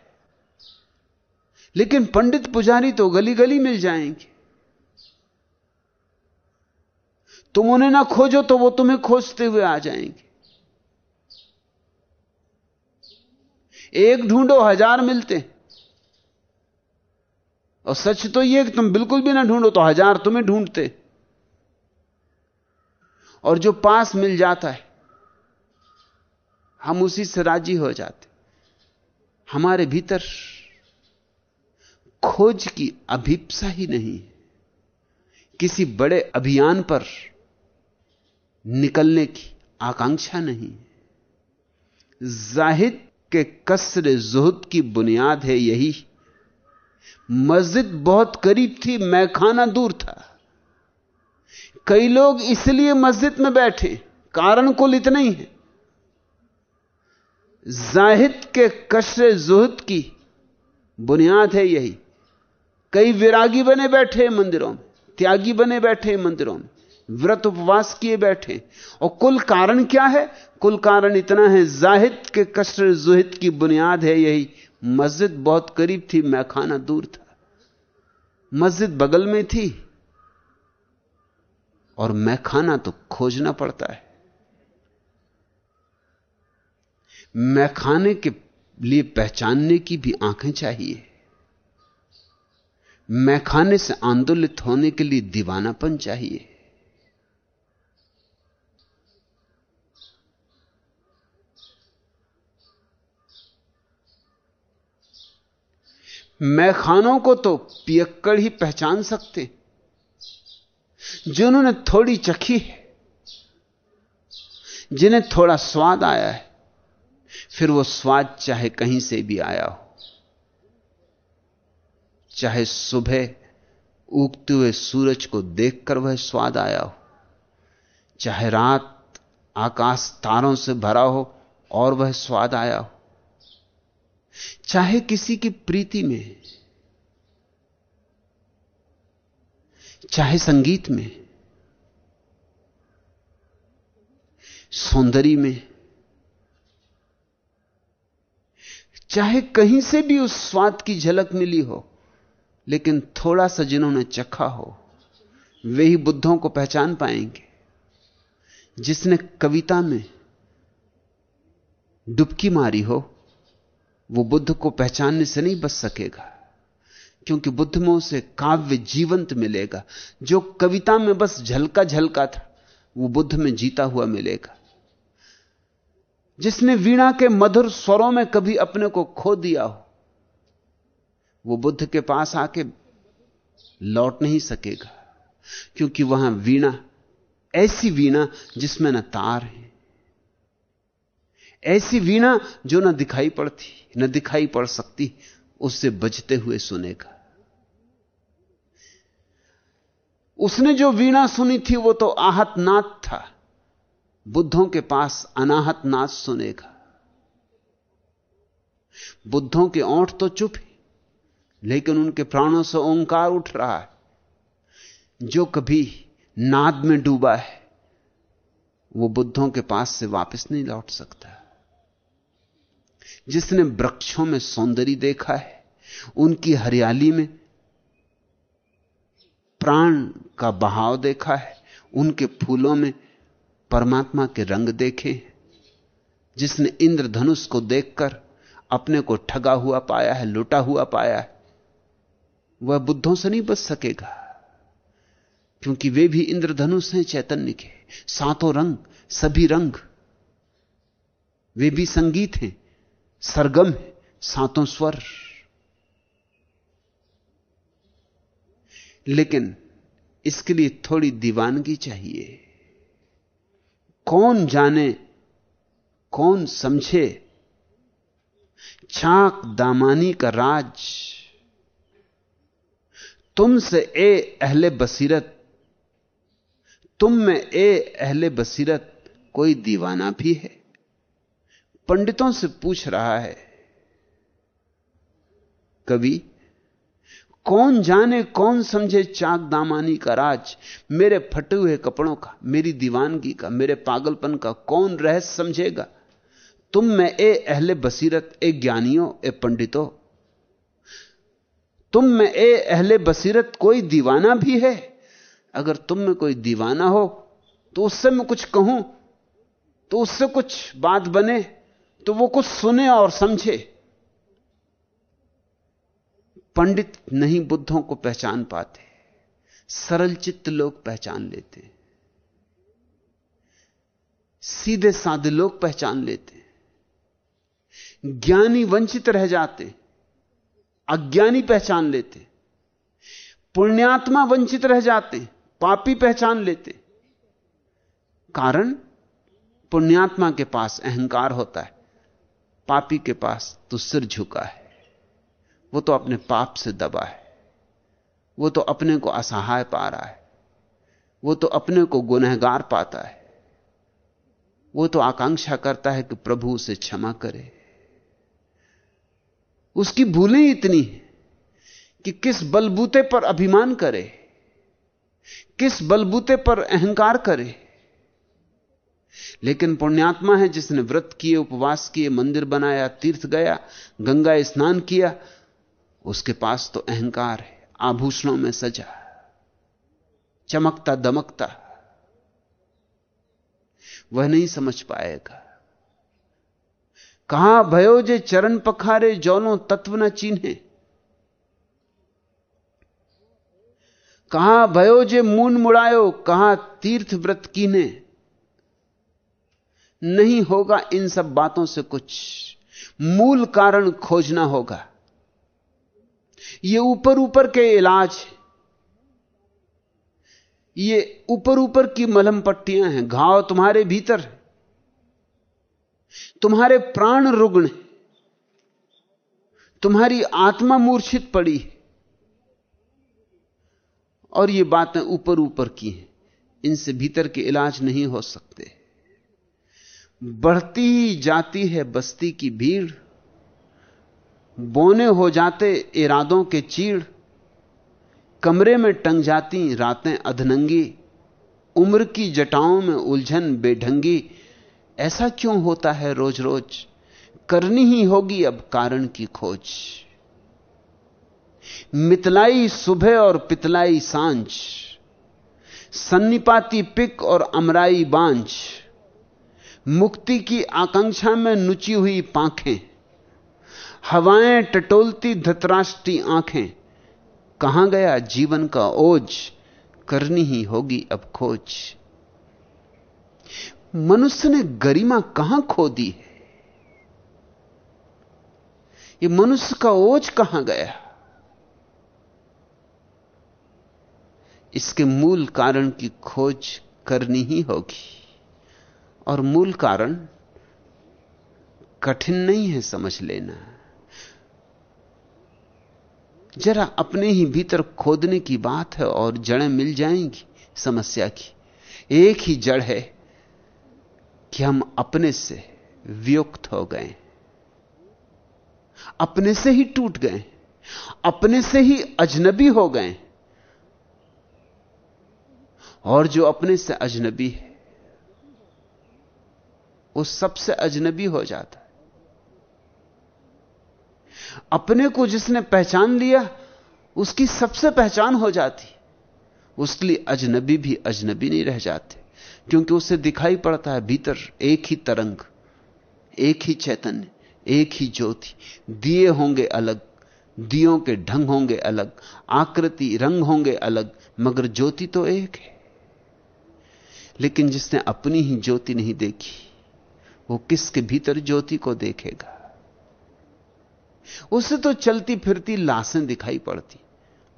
लेकिन पंडित पुजारी तो गली गली मिल जाएँगे। तुम उन्हें ना खोजो तो वो तुम्हें खोजते हुए आ जाएँगे। एक ढूंढो, हज़ार मिलते और सच तो यह कि तुम बिल्कुल भी ना ढूंढो तो हज़ार तुम्हें ढूंढते और जो पास मिल जाता है, हम उसी से राज़ी हो जाते हमारे भीतर खोज की अभिप्सा ही नहीं किसी बड़े अभियान पर निकलने की आकांक्षा नहीं जाहिद के कसर जुहद की बुनियाद है यही, मस्जिद बहुत करीब थी, मैखाना दूर था। कई लोग इसलिए मस्जिद में बैठे, कारण कुल इतना ही है। जाहिद के कसर जुहद की बुनियाद है यही कई विरागी बने बैठे मंदिरों में, त्यागी बने बैठे मंदिरों में, व्रत उपवास किए बैठे और कुल कारण क्या है? कुल कारण इतना है, जाहिद के कसर जुहिद की बुनियाद है यही। मस्जिद बहुत करीब थी, मैखाना दूर था। मस्जिद बगल में थी। और मैखाना तो खोजना पड़ता है। मैखाने के लिए पहचानने की भी आँखें चाहिए। मैखाने से आंदोलित होने के लिए दीवानापन चाहिए। मैखानों को तो पियक्कड़ ही पहचान सकते जिन्होंने थोड़ी चखी है, जिन्हें थोड़ा स्वाद आया है, फिर वो स्वाद चाहे कहीं से भी आया हो। चाहे सुबह उगते हुए सूरज को देखकर वह स्वाद आया हो, चाहे रात आकाश तारों से भरा हो और वह स्वाद आया हो, चाहे किसी की प्रीति में, चाहे संगीत में, सौंदर्य में, चाहे कहीं से भी उस स्वाद की झलक मिली हो लेकिन थोड़ा सा जिन्होंने चखा हो, वे ही बुद्धों को पहचान पाएँगे। जिसने कविता में डुबकी मारी हो, वो बुद्ध को पहचानने से नहीं बच सकेगा, क्योंकि बुद्ध में उसे काव्य जीवंत मिलेगा। जो कविता में बस झलका झलका था, वो बुद्ध में जीता हुआ मिलेगा। जिसने वीणा के मधुर स्वरों में कभी अपने को खो दिया हो वो बुद्ध के पास आके लौट नहीं सकेगा, क्योंकि वहाँ वीणा, ऐसी वीणा जिसमें न तार है। ऐसी वीणा जो न दिखाई पड़ती, न दिखाई पड़ सकती, उससे बजते हुए सुनेगा। उसने जो वीणा सुनी थी, वो तो आहत नाथ था। बुद्धों के पास अनाहत नाथ सुनेगा। बुद्धों के ओंठ तो चुप ही। लेकिन उनके प्राणों से ओंकार उठ रहा है। जो कभी नाद में डूबा है, वो बुद्धों के पास से वापस नहीं लौट सकता। जिसने वृक्षों में सौंदर्य देखा है, उनकी हरियाली में प्राण का बहाव देखा है, उनके फूलों में परमात्मा के रंग देखे जिसने इंद्रधनुष को देखकर अपने को ठगा हुआ पाया है, लुटा हुआ पाया है वह बुद्धों से नहीं बच सकेगा। क्योंकि वे भी इंद्रधनुष हैं, चैतन्य के। सातों रंग, सभी रंग। वे भी संगीत हैं, सरगम है, सातों स्वर। लेकिन इसके लिए थोड़ी दीवानगी चाहिए। कौन जाने, कौन समझे? छाक दामानी का राज। तुमसे ए अहले बसीरत तुम में ए अहले बसीरत कोई दीवाना भी है? पंडितों से पूछ रहा है, कवि, कौन जाने, कौन समझे चाक दामानी का राज, मेरे फटे हुए कपड़ों का, मेरी दीवानगी का, मेरे पागलपन का कौन रहस्य समझेगा? तुम में ए अहले बसीरत, ए ज्ञानियों, ए पंडितों तुम में ए अहले बसीरत कोई दीवाना भी है? अगर तुम में कोई दीवाना हो तो उससे मैं कुछ कहूँ तो उससे कुछ बात बने तो वो कुछ सुने और समझे। पंडित नहीं बुद्धों को पहचान पाते, सरल चित्त लोग पहचान लेते, सीधे साधे लोग पहचान लेते, ज्ञानी वंचित रह जाते। अज्ञानी पहचान लेते, पुण्यात्मा वंचित रह जाते, पापी पहचान लेते। कारण, पुण्यात्मा के पास अहंकार होता है, पापी के पास तो सिर झुका है, वो तो अपने पाप से दबा है, वो तो अपने को असहाय पा रहा है, वो तो अपने को गुनहगार पाता है, वो तो आकांक्षा करता है कि प्रभु उसे क्षमा करे। उसकी भूलें इतनी कि किस बलबूते पर अभिमान करे, किस बलबूते पर अहंकार करे। लेकिन पुण्यात्मा है जिसने व्रत किए, उपवास किए, मंदिर बनाया, तीर्थ गया, गंगा स्नान किया, उसके पास तो अहंकार है, आभूषणों में सजा, चमकता दमकता। वह नहीं समझ पाएगा। कहा भयो जे चरण पखारे जौलों तत्व न चीन्हे? कहा भयो जे मून मुड़ायो, कहा तीर्थ व्रत कीने नहीं होगा इन सब बातों से कुछ। मूल कारण खोजना होगा। ये ऊपर ऊपर के इलाज ये ऊपर ऊपर की मलम पट्टियाँ हैं। घाव तुम्हारे भीतर तुम्हारे प्राण रुग्ण तुम्हारी आत्मा मूर्छित पड़ी और ये बातें ऊपर ऊपर की हैं। इनसे भीतर के इलाज नहीं हो सकते। बढ़ती ही जाती है बस्ती की भीड़। बोने हो जाते इरादों के चीड़। कमरे में टंग जाती रातें अधनंगी। उम्र की जटाओं में उलझन बेढंगी। ऐसा क्यों होता है रोज रोज करनी ही होगी अब कारण की खोज। मितलाई सुबह और पितलाई साँझ। सन्निपाती पिक और अमराई बांझ। मुक्ति की आकांक्षा में नुची हुई पांखें। हवाएँ टटोलती धतराष्ट्री आँखें। कहाँ गया जीवन का ओझ करनी ही होगी अब खोज। मनुष्य ने गरिमा कहाँ खो दी है? ये मनुष्य का ओझ कहाँ गया? इसके मूल कारण की खोज करनी ही होगी। और मूल कारण कठिन नहीं है समझ लेना। जरा अपने ही भीतर खोदने की बात है और जड़ें मिल जाएँगी समस्या की। एक ही जड़ है। कि हम अपने से वियुक्त हो गए। अपने से ही टूट गए। अपने से ही अजनबी हो गए। और जो अपने से अजनबी है, वो सबसे अजनबी हो जाता है। अपने को जिसने पहचान लिया, उसकी सबसे पहचान हो जाती। उसके लिए अजनबी भी अजनबी नहीं रह जाते। क्योंकि उसे दिखाई पड़ता है भीतर एक ही तरंग, एक ही चैतन्य, एक ही ज्योति। दिए होंगे अलग, दियों के ढंग होंगे अलग, आकृति, रंग होंगे अलग, मगर ज्योति तो एक है। लेकिन जिसने अपनी ही ज्योति नहीं देखी, वो किसके भीतर ज्योति को देखेगा? उसे तो चलती फिरती लाशें दिखाई पड़ती।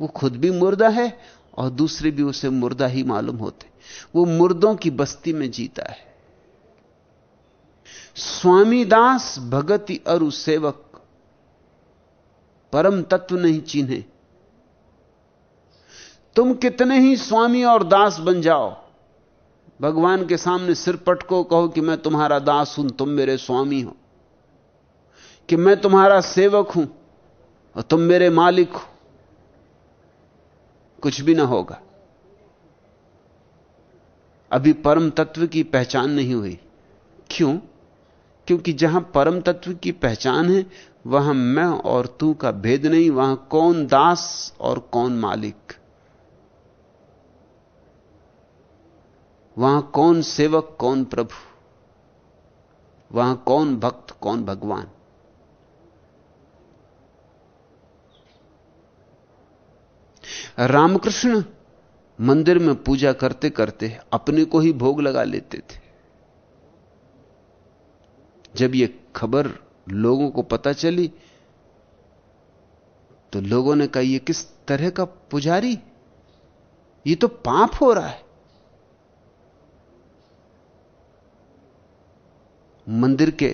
वो खुद भी मुर्दा है और दूसरे भी उसे मुर्दा ही मालूम होते। वो मुर्दों की बस्ती में जीता है। स्वामी दास भगति अरु सेवक, परम तत्व नहीं चिन्हे। तुम कितने ही स्वामी और दास बन जाओ। भगवान के सामने सिर पटको, कहो कि मैं तुम्हारा दास हूँ, तुम मेरे स्वामी हो। कि मैं तुम्हारा सेवक हूँ और तुम मेरे मालिक हो। कुछ भी ना होगा। अभी परम तत्व की पहचान नहीं हुई। क्यों? क्योंकि जहाँ परम तत्व की पहचान है, वहाँ मैं और तू का भेद नहीं, वहाँ कौन दास और कौन मालिक? वहाँ कौन सेवक, कौन प्रभु? वहाँ कौन भक्त, कौन भगवान? रामकृष्ण मंदिर में पूजा करते करते अपने को ही भोग लगा लेते थे। जब यह खबर लोगों को पता चली तो लोगों ने कहा यह किस तरह का पुजारी? ये तो पाप हो रहा है। मंदिर के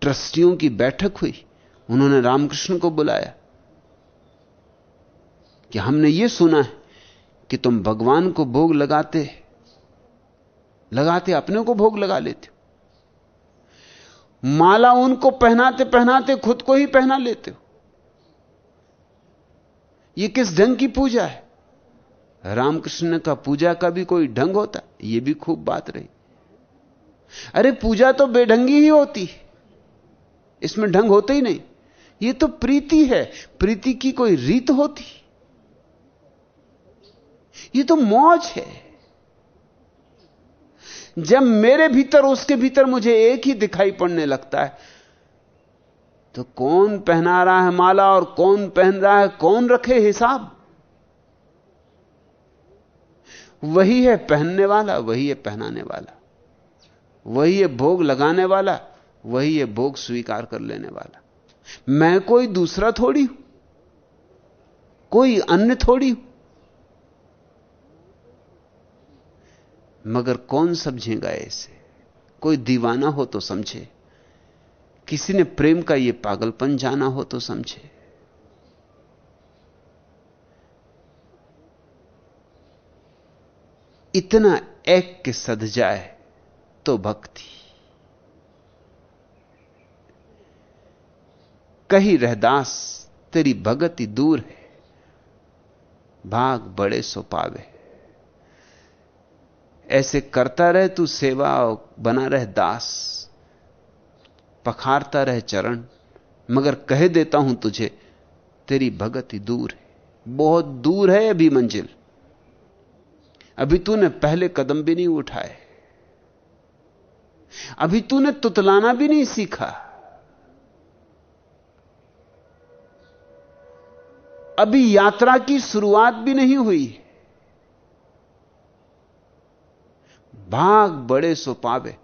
ट्रस्टियों की बैठक हुई। उन्होंने रामकृष्ण को बुलाया। कि हमने यह सुना है कि तुम भगवान को भोग लगाते लगाते, अपने को भोग लगा लेते हो। माला उनको पहनाते पहनाते, खुद को ही पहना लेते हो। यह किस ढंग की पूजा है? रामकृष्ण का पूजा का भी कोई ढंग होता यह भी खूब बात रही। अरे पूजा तो बेढंगी ही होती इसमें ढंग होते ही नहीं। यह तो प्रीति है। प्रीति की कोई रीत होती यह तो मौज है। जब मेरे भीतर, उसके भीतर मुझे एक ही दिखाई पड़ने लगता है तो कौन पहना रहा है माला और कौन पहन रहा है, कौन रखे हिसाब? वही है पहनने वाला, वही है पहनाने वाला। वही है भोग लगाने वाला, वही है भोग स्वीकार कर लेने वाला। मैं कोई दूसरा थोड़ी हूँ, कोई अन्य थोड़ी हूँ। मगर कौन समझेगा ऐसे कोई दीवाना हो तो समझे। किसी ने प्रेम का यह पागलपन जाना हो तो समझे। इतना एक के सद जाए तो भक्ति। कही रहदास, तेरी भगति दूर है। भाग बड़े सो पावे। ऐसे करता रहे तू सेवा बना रहे दास। पखारता रहे चरण। मगर कह देता हूँ तुझे, तेरी भगति दूर है। बहुत दूर है अभी मंजिल। अभी तूने पहले कदम भी नहीं उठाए। अभी तूने तुतलाना भी नहीं सीखा। अभी यात्रा की शुरुआत भी नहीं हुई। भाग बड़े सो पावे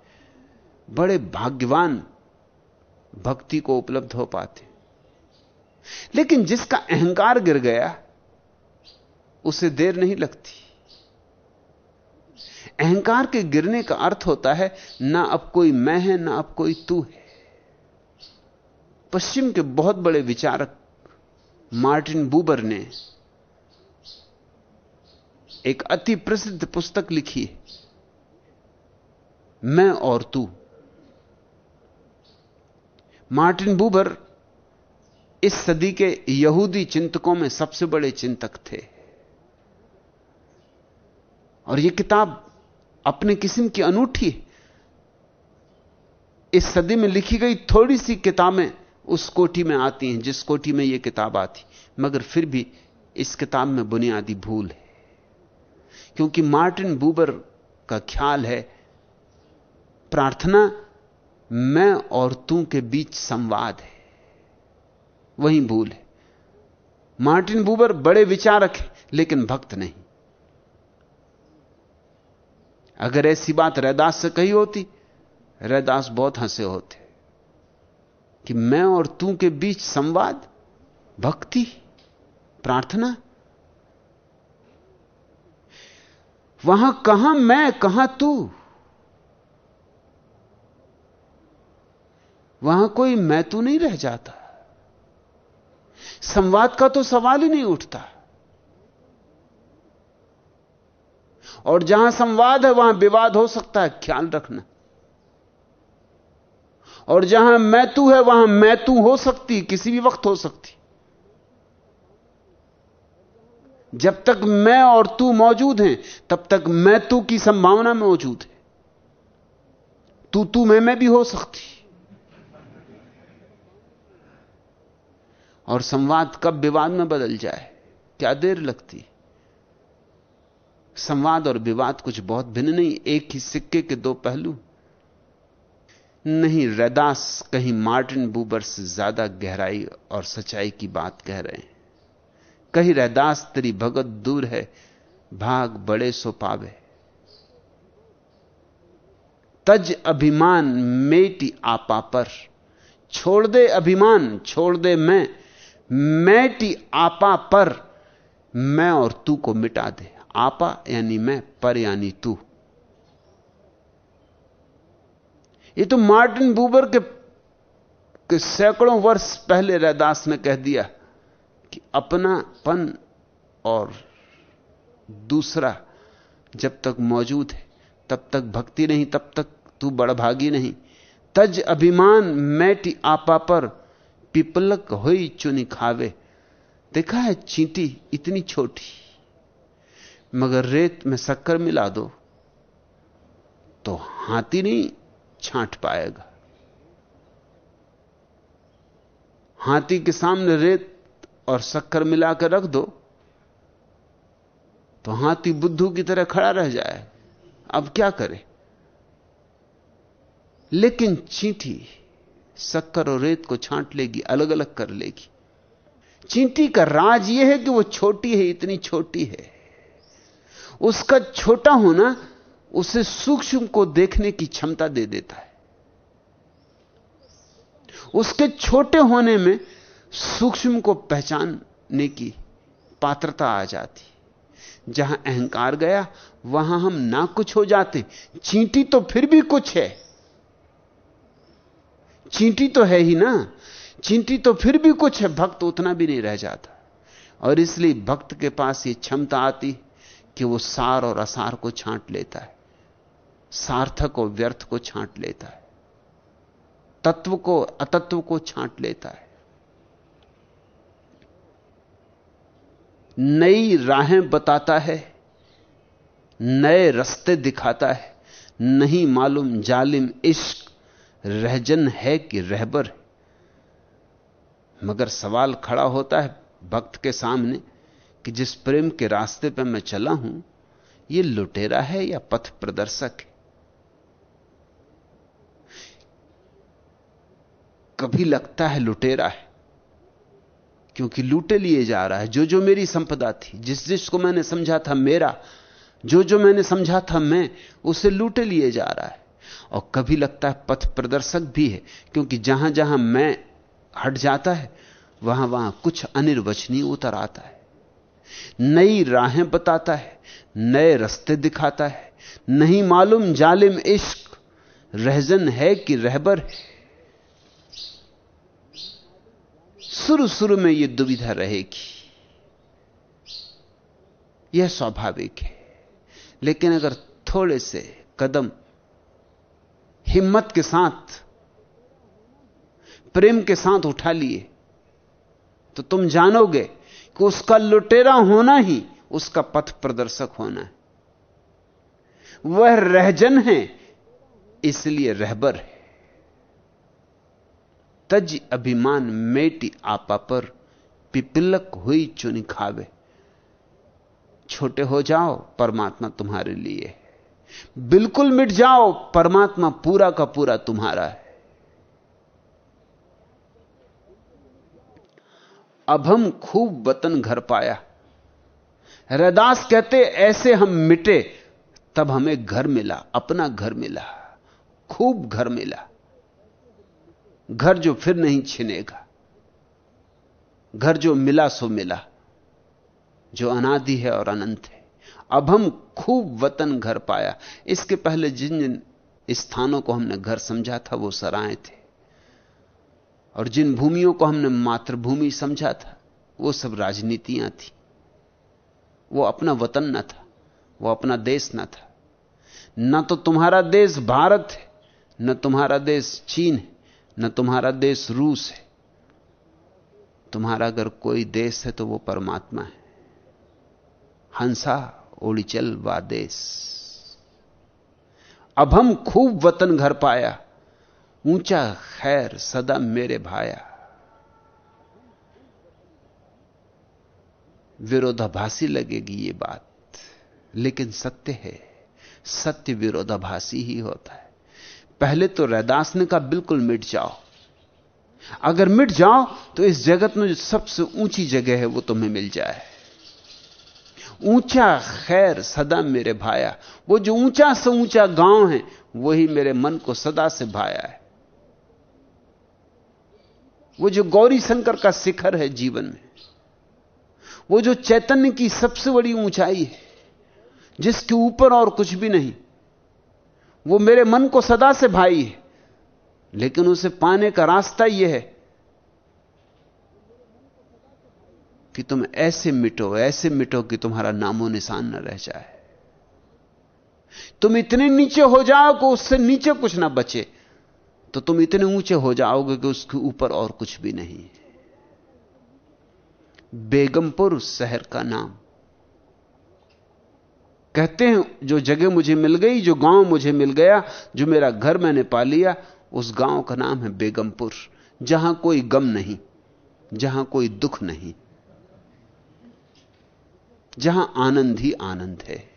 बड़े भाग्यवान भक्ति को उपलब्ध हो पाते। लेकिन जिसका अहंकार गिर गया, उसे देर नहीं लगती। अहंकार के गिरने का अर्थ होता है, ना अब कोई मैं है, ना अब कोई तू है। पश्चिम के बहुत बड़े विचारक मार्टिन बूबर ने एक अति प्रसिद्ध पुस्तक लिखी है। मैं और तू। मार्टिन बूबर इस सदी के यहूदी चिंतकों में सबसे बड़े चिंतक थे। और यह किताब अपने किस्म की अनूठी इस सदी में लिखी गई थोड़ी सी किताबें उस कोठी में आती हैं, जिस कोठी में यह किताब आती। मगर फिर भी इस किताब में बुनियादी भूल है। क्योंकि मार्टिन बूबर का ख्याल है प्रार्थना मैं और तू के बीच संवाद है। वही भूल है। मार्टिन बूबर बड़े विचारक हैं, लेकिन भक्त नहीं। अगर ऐसी बात रैदास से कही होती, रैदास बहुत हंसे होते। कि मैं और तू के बीच संवाद, भक्ति, प्रार्थना? वहाँ कहाँ मैं, कहाँ तू? वहाँ कोई मैं तू नहीं रह जाता। संवाद का तो सवाल ही नहीं उठता। और जहाँ संवाद है, वहाँ विवाद हो सकता है, ख्याल रखना। और जहाँ मैं तू है, वहाँ मैं तू हो सकती, किसी भी वक्त हो सकती। जब तक मैं और तू मौजूद हैं, तब तक मैं तू की संभावना मौजूद है। तू तू मैं मैं भी हो सकती। और संवाद कब विवाद में बदल जाए, क्या देर लगती? संवाद और विवाद कुछ बहुत भिन्न नहीं, एक ही सिक्के के दो पहलू। नहीं, रैदास कहीं मार्टिन बूबर से ज़्यादा गहराई और सच्चाई की बात कह रहे हैं। कहीं रैदास तेरी भगत दूर है, भाग बड़े सो पावे। तज अभिमान मेटी आपा पर, छोड़ दे अभिमान, छोड़ दे मैं मैटी आपा पर मैं और तू को मिटा दे। आपा यानी मैं पर यानी तू। ये तो मार्टिन बूबर के, के सैकड़ों वर्ष पहले रैदास ने कह दिया कि अपनापन और दूसरा जब तक मौजूद है तब तक भक्ति नहीं तब तक तू बड़भागी नहीं। तज अभिमान मैटी आपा पर पिपलक होई चुनी खावे। देखा है चींटी इतनी छोटी। मगर रेत में शक्कर मिला दो तो हाथी नहीं छांट पाएगा। हाथी के सामने रेत और शक्कर मिलाकर रख दो तो हाथी बुद्धू की तरह खड़ा रह जाए। अब क्या करे? लेकिन चींटी शक्कर और रेत को छांट लेगी अलग अलग कर लेगी। चींटी का राज यह है कि वो छोटी है, इतनी छोटी है। उसका छोटा होना उसे सूक्ष्म को देखने की क्षमता दे देता है। उसके छोटे होने में सूक्ष्म को पहचानने की पात्रता आ जाती। जहाँ अहंकार गया, वहाँ हम ना कुछ हो जाते। चींटी तो फिर भी कुछ है। चींटी तो है ही ना। चींटी तो फिर भी कुछ है, भक्त उतना भी नहीं रह जाता। और इसलिए भक्त के पास ये क्षमता आती कि वो सार और असार को छांट लेता है। सार्थक और व्यर्थ को छांट लेता है। तत्व को, अतत्व को छांट लेता है। नई राहें बताता है, नए रास्ते दिखाता है। नहीं मालूम जालिम इश्क रहजन है कि रहबर? मगर सवाल खड़ा होता है भक्त के सामने कि जिस प्रेम के रास्ते पर मैं चला हूँ यह लुटेरा है या पथ प्रदर्शक है? कभी लगता है लुटेरा है, क्योंकि लूटे लिए जा रहा है। जो जो मेरी संपदा थी, जिस जिसको मैंने समझा था मेरा जो जो मैंने समझा था मैं, उसे लूटे लिए जा रहा है। और कभी लगता है पथ प्रदर्शक भी है, क्योंकि जहाँ जहाँ मैं हट जाता है, वहाँ वहाँ कुछ अनिर्वचनीय उतर आता है। नई राहें बताता है, नए रास्ते दिखाता है। नहीं मालूम जालिम इश्क, रहजन है कि रहबर। है शुरू शुरू में यह दुविधा रहेगी। यह स्वाभाविक है, लेकिन अगर थोड़े से कदम हिम्मत के साथ, प्रेम के साथ उठा लिए। तो तुम जानोगे कि उसका लुटेरा होना ही उसका पथ प्रदर्शक होना है। वह रहजन है, इसलिए रहबर है। तज अभिमान मेटी आपा पर पिपलक हुई चुनी खावे। छोटे हो जाओ, परमात्मा तुम्हारे लिए बिल्कुल मिट जाओ, परमात्मा पूरा का पूरा तुम्हारा है। अब हम खूब वतन घर पाया। रैदास कहते, ऐसे हम मिटे, तब हमें घर मिला, अपना घर मिला, खूब घर मिला। घर जो फिर नहीं छिनेगा, घर जो मिला सो मिला, जो अनादि है और अनंत है। अब हम खूब वतन घर पाया। इसके पहले जिन जिन स्थानों को हमने घर समझा था, वो सराय थे। और जिन भूमियों को हमने मातृभूमि समझा था, वो सब राजनीतियाँ थी। वो अपना वतन न था, वो अपना देश न था। न तो तुम्हारा देश भारत है, न तुम्हारा देश चीन है, न तुम्हारा देश रूस है। तुम्हारा अगर कोई देश है तो वो परमात्मा है। हंसा ओडिचल वादेश अब हम खूब वतन घर पाया, ऊँचा खैर सदा मेरे भाया। विरोधाभासी लगेगी ये बात, लेकिन सत्य है, सत्य विरोधाभासी ही होता है। पहले तो रैदास ने कहा बिल्कुल मिट जाओ। अगर मिट जाओ तो इस जगत में जो सबसे ऊँची जगह है, वो तुम्हें मिल जाए। ऊँचा खैर सदा मेरे भाया। वो जो ऊँचा से ऊँचा गाँव है, वही मेरे मन को सदा से भाया है। वो जो गौरी शंकर का शिखर है जीवन में, वो जो चैतन्य की सबसे बड़ी ऊंचाई है, जिसके ऊपर और कुछ भी नहीं, वो मेरे मन को सदा से भाई है। लेकिन उसे पाने का रास्ता यह है कि तुम ऐसे मिटो ऐसे मिटो कि तुम्हारा नामो निशान न रह जाए। तुम इतने नीचे हो जाओ कि उससे नीचे कुछ ना बचे तो तुम इतने ऊँचे हो जाओगे कि उसके ऊपर और कुछ भी नहीं बेगमपुर शहर का नाम। कहते हैं, जो जगह मुझे मिल गई, जो गाँव मुझे मिल गया, जो मेरा घर मैंने पा लिया, उस गाँव का नाम है बेगमपुर, जहाँ कोई गम नहीं, जहाँ कोई दुख नहीं। जहाँ आनंद ही आनंद है।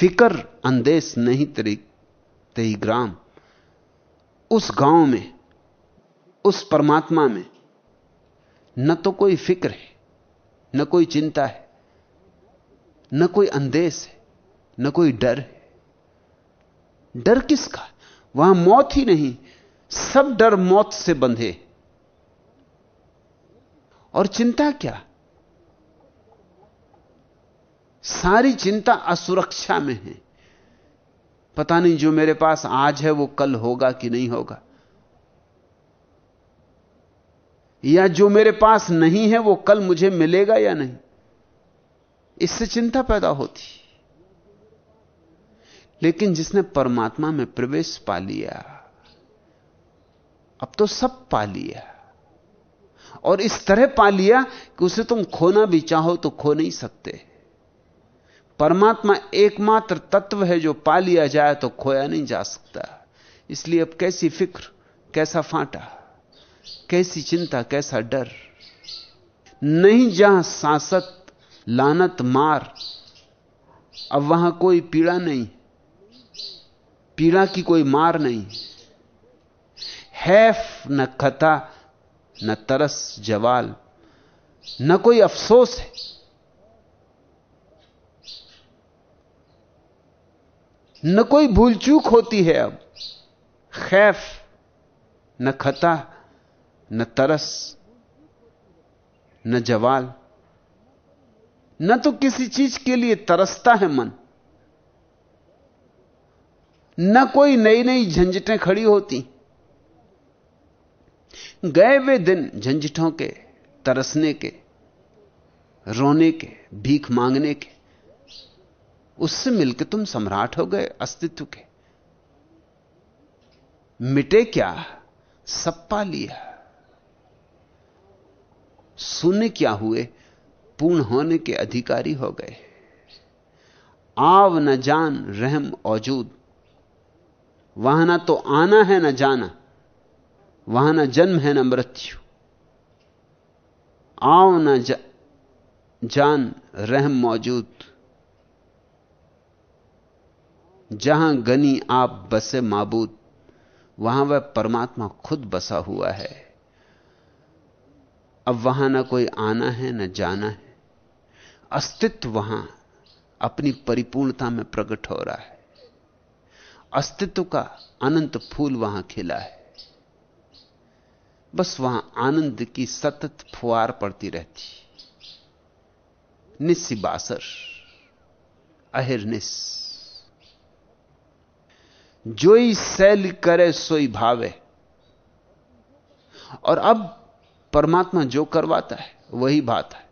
फिकर अंदेश नहीं तेरी तेई ग्राम। उस गाँव में, उस परमात्मा में न तो कोई फ़िक्र है, न कोई चिंता है, न कोई अंदेश है, न कोई डर है। डर किसका? वहाँ मौत ही नहीं, सब डर मौत से बंधे और चिंता क्या? सारी चिंता असुरक्षा में है। पता नहीं जो मेरे पास आज है, वो कल होगा कि नहीं होगा। या जो मेरे पास नहीं है, वो कल मुझे मिलेगा या नहीं? इससे चिंता पैदा होती। लेकिन जिसने परमात्मा में प्रवेश पा लिया, अब तो सब पा लिया। और इस तरह पा लिया कि उसे तुम खोना भी चाहो तो खो नहीं सकते। परमात्मा एकमात्र तत्व है जो पा लिया जाए तो खोया नहीं जा सकता। इसलिए अब कैसी फ़िक्र, कैसा फांटा, कैसी चिंता, कैसा डर। नहीं जहाँ सांसत लानत, मार, अब वहाँ कोई पीड़ा नहीं, पीड़ा की कोई मार नहीं। हैफ न खता न तरस जवाल, न कोई अफसोस है। न कोई भूल चूक होती है अब। खैफ, न खता, न तरस, न जवाल। न तो किसी चीज़ के लिए तरसता है मन। न कोई नई नई झंझटें खड़ी होती। गए वे दिन झंझटों के, तरसने के, रोने के, भीख मांगने के। उससे मिलकर तुम सम्राट हो गए अस्तित्व के। मिटे क्या? सब पा लिया। सुने क्या हुए? पूर्ण होने के अधिकारी हो गए। आव न जान रहम औजूद। वहाँ ना तो आना है, ना जाना। वहाँ ना जन्म है ना मृत्यु। आओ ना जा, जान रहम मौजूद। जहाँ गनी आप बसे माबूद वहाँ वह परमात्मा खुद बसा हुआ है। अब वहाँ ना कोई आना है ना जाना है। अस्तित्व वहाँ अपनी परिपूर्णता में प्रकट हो रहा है। अस्तित्व का अनंत फूल वहाँ खिला है। बस वहाँ आनंद की सतत फुआर पड़ती रहती। निस्सी बासर अहिर्निस जोई सैल करे सोई भावे। और अब परमात्मा जो करवाता है, वही बात है।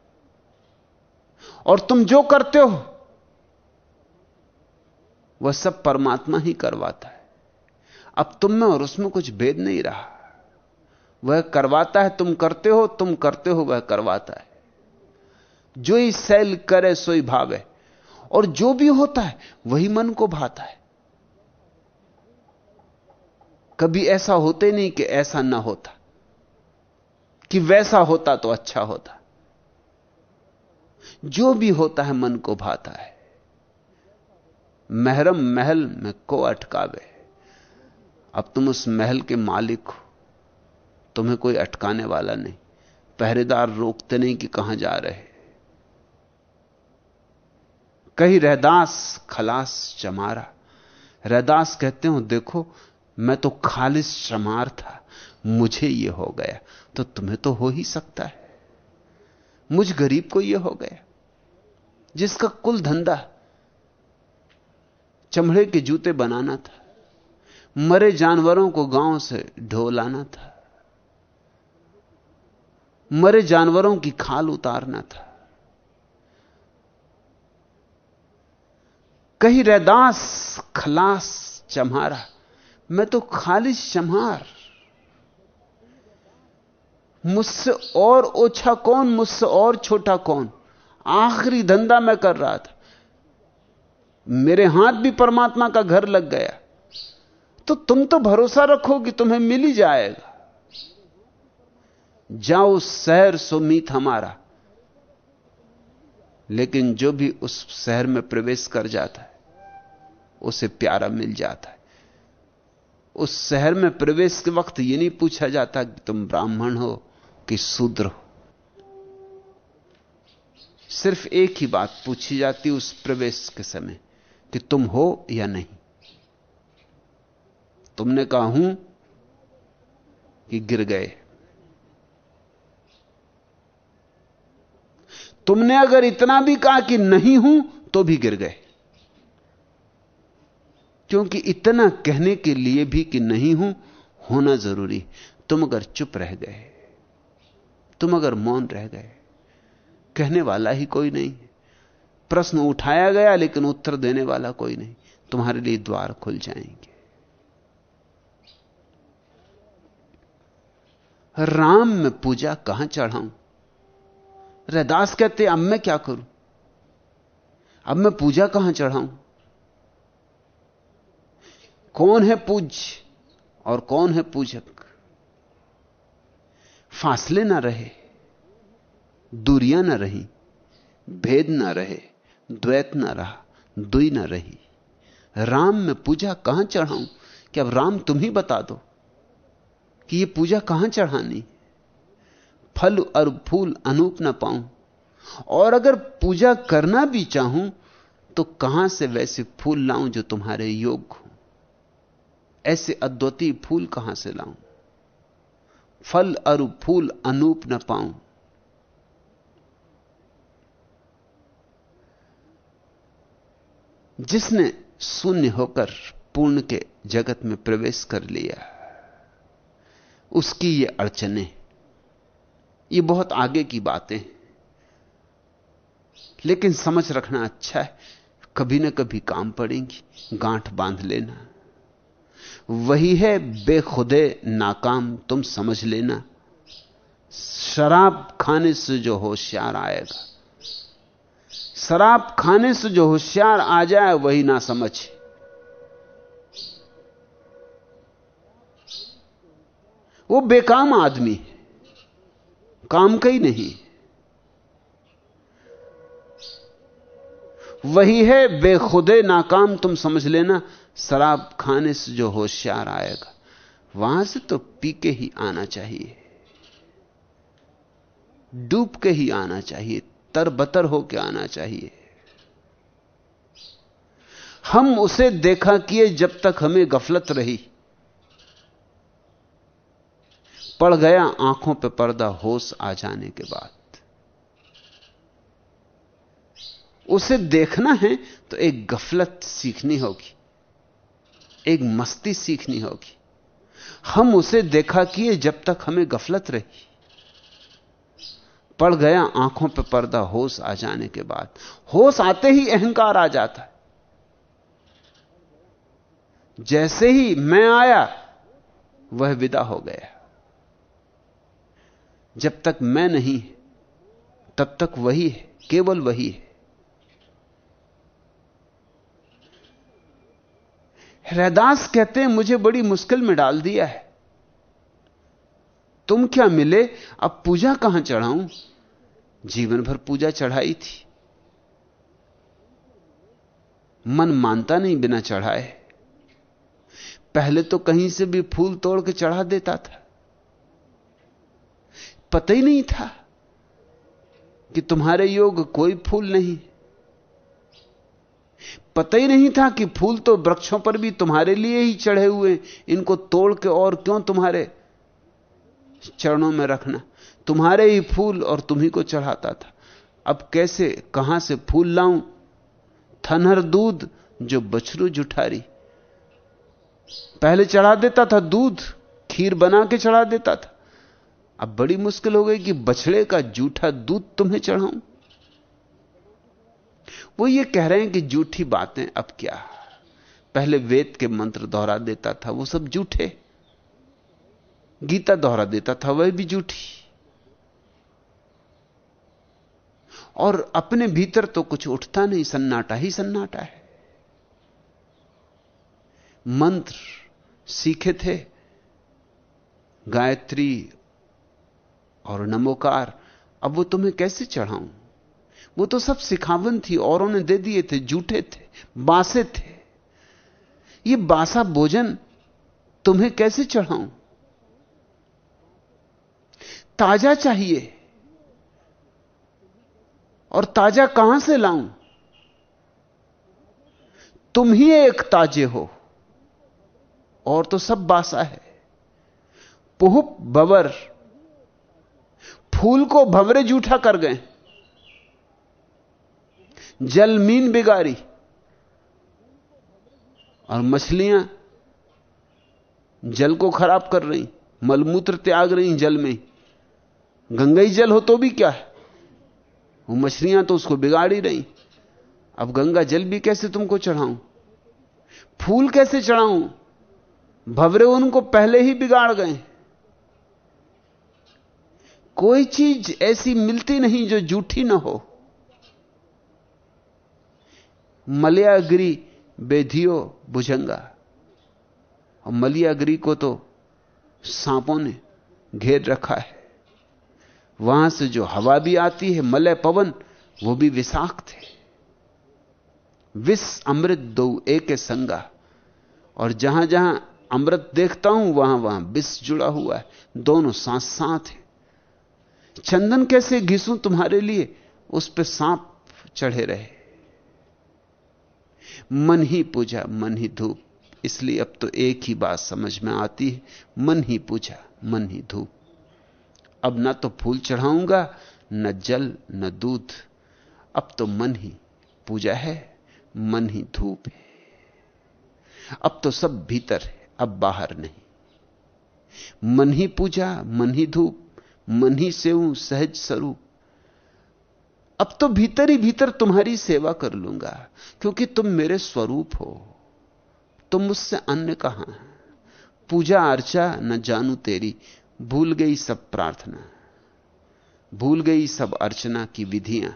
और तुम जो करते हो, वह सब परमात्मा ही करवाता है। अब तुम में और उसमें कुछ भेद नहीं रहा। वह करवाता है, तुम करते हो, तुम करते हो, वह करवाता है। जो ही सैल करे सोई भावे। और जो भी होता है, वही मन को भाता है। कभी ऐसा होते नहीं कि ऐसा ना होता। कि वैसा होता तो अच्छा होता। जो भी होता है, मन को भाता है। महरम महल में को अटकावे। अब तुम उस महल के मालिक हो। तुम्हें कोई अटकाने वाला नहीं। पहरेदार रोकते नहीं कि कहाँ जा रहे। कहीं रहदास खलास चमारा। रहदास कहते हो, देखो, मैं तो खालिश चमार था, मुझे यह हो गया तो तुम्हें तो हो ही सकता है। मुझ गरीब को यह हो गया, जिसका कुल धंधा चमड़े के जूते बनाना था, मरे जानवरों को गाँव से ढो लाना था मरे जानवरों की खाल उतारना था। कहीं रैदास खलास चम्हारा, मैं तो खाली चम्हार। मुझसे और ओछा कौन, मुझसे और छोटा कौन? आखिरी धंधा मैं कर रहा था। मेरे हाथ भी परमात्मा का घर लग गया। तो तुम तो भरोसा रखो कि तुम्हें मिल ही जाएगा। जाओ शहर सुमीत हमारा। लेकिन जो भी उस शहर में प्रवेश कर जाता है, उसे प्यारा मिल जाता है। उस शहर में प्रवेश के वक्त यह नहीं पूछा जाता कि तुम ब्राह्मण हो कि शूद्र हो। सिर्फ़ एक ही बात पूछी जाती उस प्रवेश के समय कि तुम हो या नहीं। तुमने कहा हूँ कि गिर गए। तुमने अगर इतना भी कहा कि नहीं हूँ तो भी गिर गए। क्योंकि इतना कहने के लिए भी कि नहीं हूँ, होना ज़रूरी। तुम अगर चुप रह गए, तुम अगर मौन रह गए, कहने वाला ही कोई नहीं। प्रश्न उठाया गया, लेकिन उत्तर देने वाला कोई नहीं। तुम्हारे लिए द्वार खुल जाएँगे। राम में पूजा कहाँ चढ़ाऊं? रैदास कहते, अब मैं क्या करूँ? अब मैं पूजा कहाँ चढ़ाऊं? कौन है पूज्य और कौन है पूजक? फासले ना रहे, दूरियाँ ना रही, भेद ना रहे, द्वैत ना रहा, दुई ना रही। राम में पूजा कहाँ चढ़ाऊं? कि अब राम तुम ही बता दो कि ये पूजा कहाँ चढ़ानी? फल और फूल अनूप ना पाऊँ। और अगर पूजा करना भी चाहूँ तो कहाँ से वैसे फूल लाऊं जो तुम्हारे योग्य हो? ऐसे अद्वितीय फूल कहाँ से लाऊं? फल और फूल अनूप न पाऊँ। जिसने शून्य होकर पूर्ण के जगत में प्रवेश कर लिया, उसकी ये अड़चने ये बहुत आगे की बातें लेकिन समझ रखना अच्छा है, कभी ना कभी काम पड़ेंगी, गांठ बाँध लेना। वही है, बेखुदे नाकाम, तुम समझ लेना। शराब खाने से जो होशियार आएगा। शराब खाने से जो होशियार आ जाए, वही ना समझ। वो बेकाम आदमी है। काम का ही नहीं। वही है, बेखुदे नाकाम, तुम समझ लेना, शराब खाने से जो होशियार आएगा, वहाँ से तो पी के ही आना चाहिए। डूब के ही आना चाहिए, तरबतर होकर आना चाहिए। हम उसे देखा किए जब तक हमें गफलत रही। पड़ गया, आँखों पे पर्दा होश आ जाने के बाद। उसे देखना है तो एक गफलत सीखनी होगी, एक मस्ती सीखनी होगी। हम उसे देखा किए जब तक हमें गफलत रही। पड़ गया, आँखों पर पर्दा होश आ जाने के बाद। होश आते ही अहंकार आ जाता है। जैसे ही मैं आया, वह विदा हो गया। जब तक मैं नहीं तब तक वही है, केवल वही है। हृदास कहते हैं, मुझे बड़ी मुश्किल में डाल दिया है। तुम क्या मिले? अब पूजा कहाँ चढ़ाऊं? जीवन भर पूजा चढ़ाई थी। मन मानता नहीं बिना चढ़ाए। पहले तो कहीं से भी फूल तोड़ के चढ़ा देता था। पता ही नहीं था कि तुम्हारे योग कोई फूल नहीं। पता ही नहीं था कि फूल तो वृक्षों पर भी तुम्हारे लिए ही चढ़े हुए इनको तोड़ के और क्यों तुम्हारे चरणों में रखना? तुम्हारे ही फूल और तुम्ही को चढ़ाता था। अब कैसे, कहाँ से फूल लाऊं? थनहर दूध जो बछरू जुठारी। पहले चढ़ा देता था दूध, खीर बना के चढ़ा देता था। अब बड़ी मुश्किल हो गई कि बछड़े का जूठा दूध तुम्हें चढ़ाऊं। वो ये कह रहे हैं कि जूठी बातें अब क्या? पहले वेद के मंत्र दोहरा देता था, वो सब जूठे। गीता दोहरा देता था, वह भी जूठी। और अपने भीतर तो कुछ उठता नहीं, सन्नाटा ही सन्नाटा है। मंत्र सीखे थे, गायत्री और नमोकार। अब वो तुम्हें कैसे चढ़ाऊं? वो तो सब सिखावन थी, औरों ने दे दिए थे, जूठे थे, बासे थे। ये बासा भोजन तुम्हें कैसे चढ़ाऊं? ताज़ा चाहिए। और ताज़ा कहाँ से लाऊं? तुम ही एक ताजे हो। और तो सब बासा है। पुहुप बवर। फूल को भवरे जूठा कर गए। जल मीन बिगाड़ी और मछलियाँ जल को खराब कर रही, मलमूत्र त्याग रही जल में। गंगा ही जल हो तो भी क्या है? वो मछलियाँ तो उसको बिगाड़ ही रही। अब गंगा जल भी कैसे तुमको चढ़ाऊं? फूल कैसे चढ़ाऊं? भवरे उनको पहले ही बिगाड़ गए। कोई चीज़ ऐसी मिलती नहीं जो जूठी ना हो। मलयागिरी बेधियो भुजंगा। और मलियागिरी को तो सांपों ने घेर रखा है। वहाँ से जो हवा भी आती है, मलय पवन, वो भी विषाक्त है। विष, अमृत दो एक संगा। और जहाँ जहाँ अमृत देखता हूँ वहाँ वहाँ विष जुड़ा हुआ है। दोनों साथ साथ है। चंदन कैसे घिसूं तुम्हारे लिए? उस पर सांप चढ़े रहे। मन ही पूजा, मन ही धूप। इसलिए अब तो एक ही बात समझ में आती है। मन ही पूजा, मन ही धूप। अब ना तो फूल चढ़ाऊँगा, न जल, न दूध। अब तो मन ही पूजा है, मन ही धूप है। अब तो सब भीतर है, अब बाहर नहीं। मन ही पूजा, मन ही धूप। मन ही से हूँ, सहज स्वरूप। अब तो भीतर ही भीतर तुम्हारी सेवा कर लूँगा, क्योंकि तुम मेरे स्वरूप हो। तुम मुझसे अन्य कहाँ पूजा अर्चा न जानू तेरी, भूल गई सब प्रार्थना। भूल गई सब अर्चना की विधियाँ।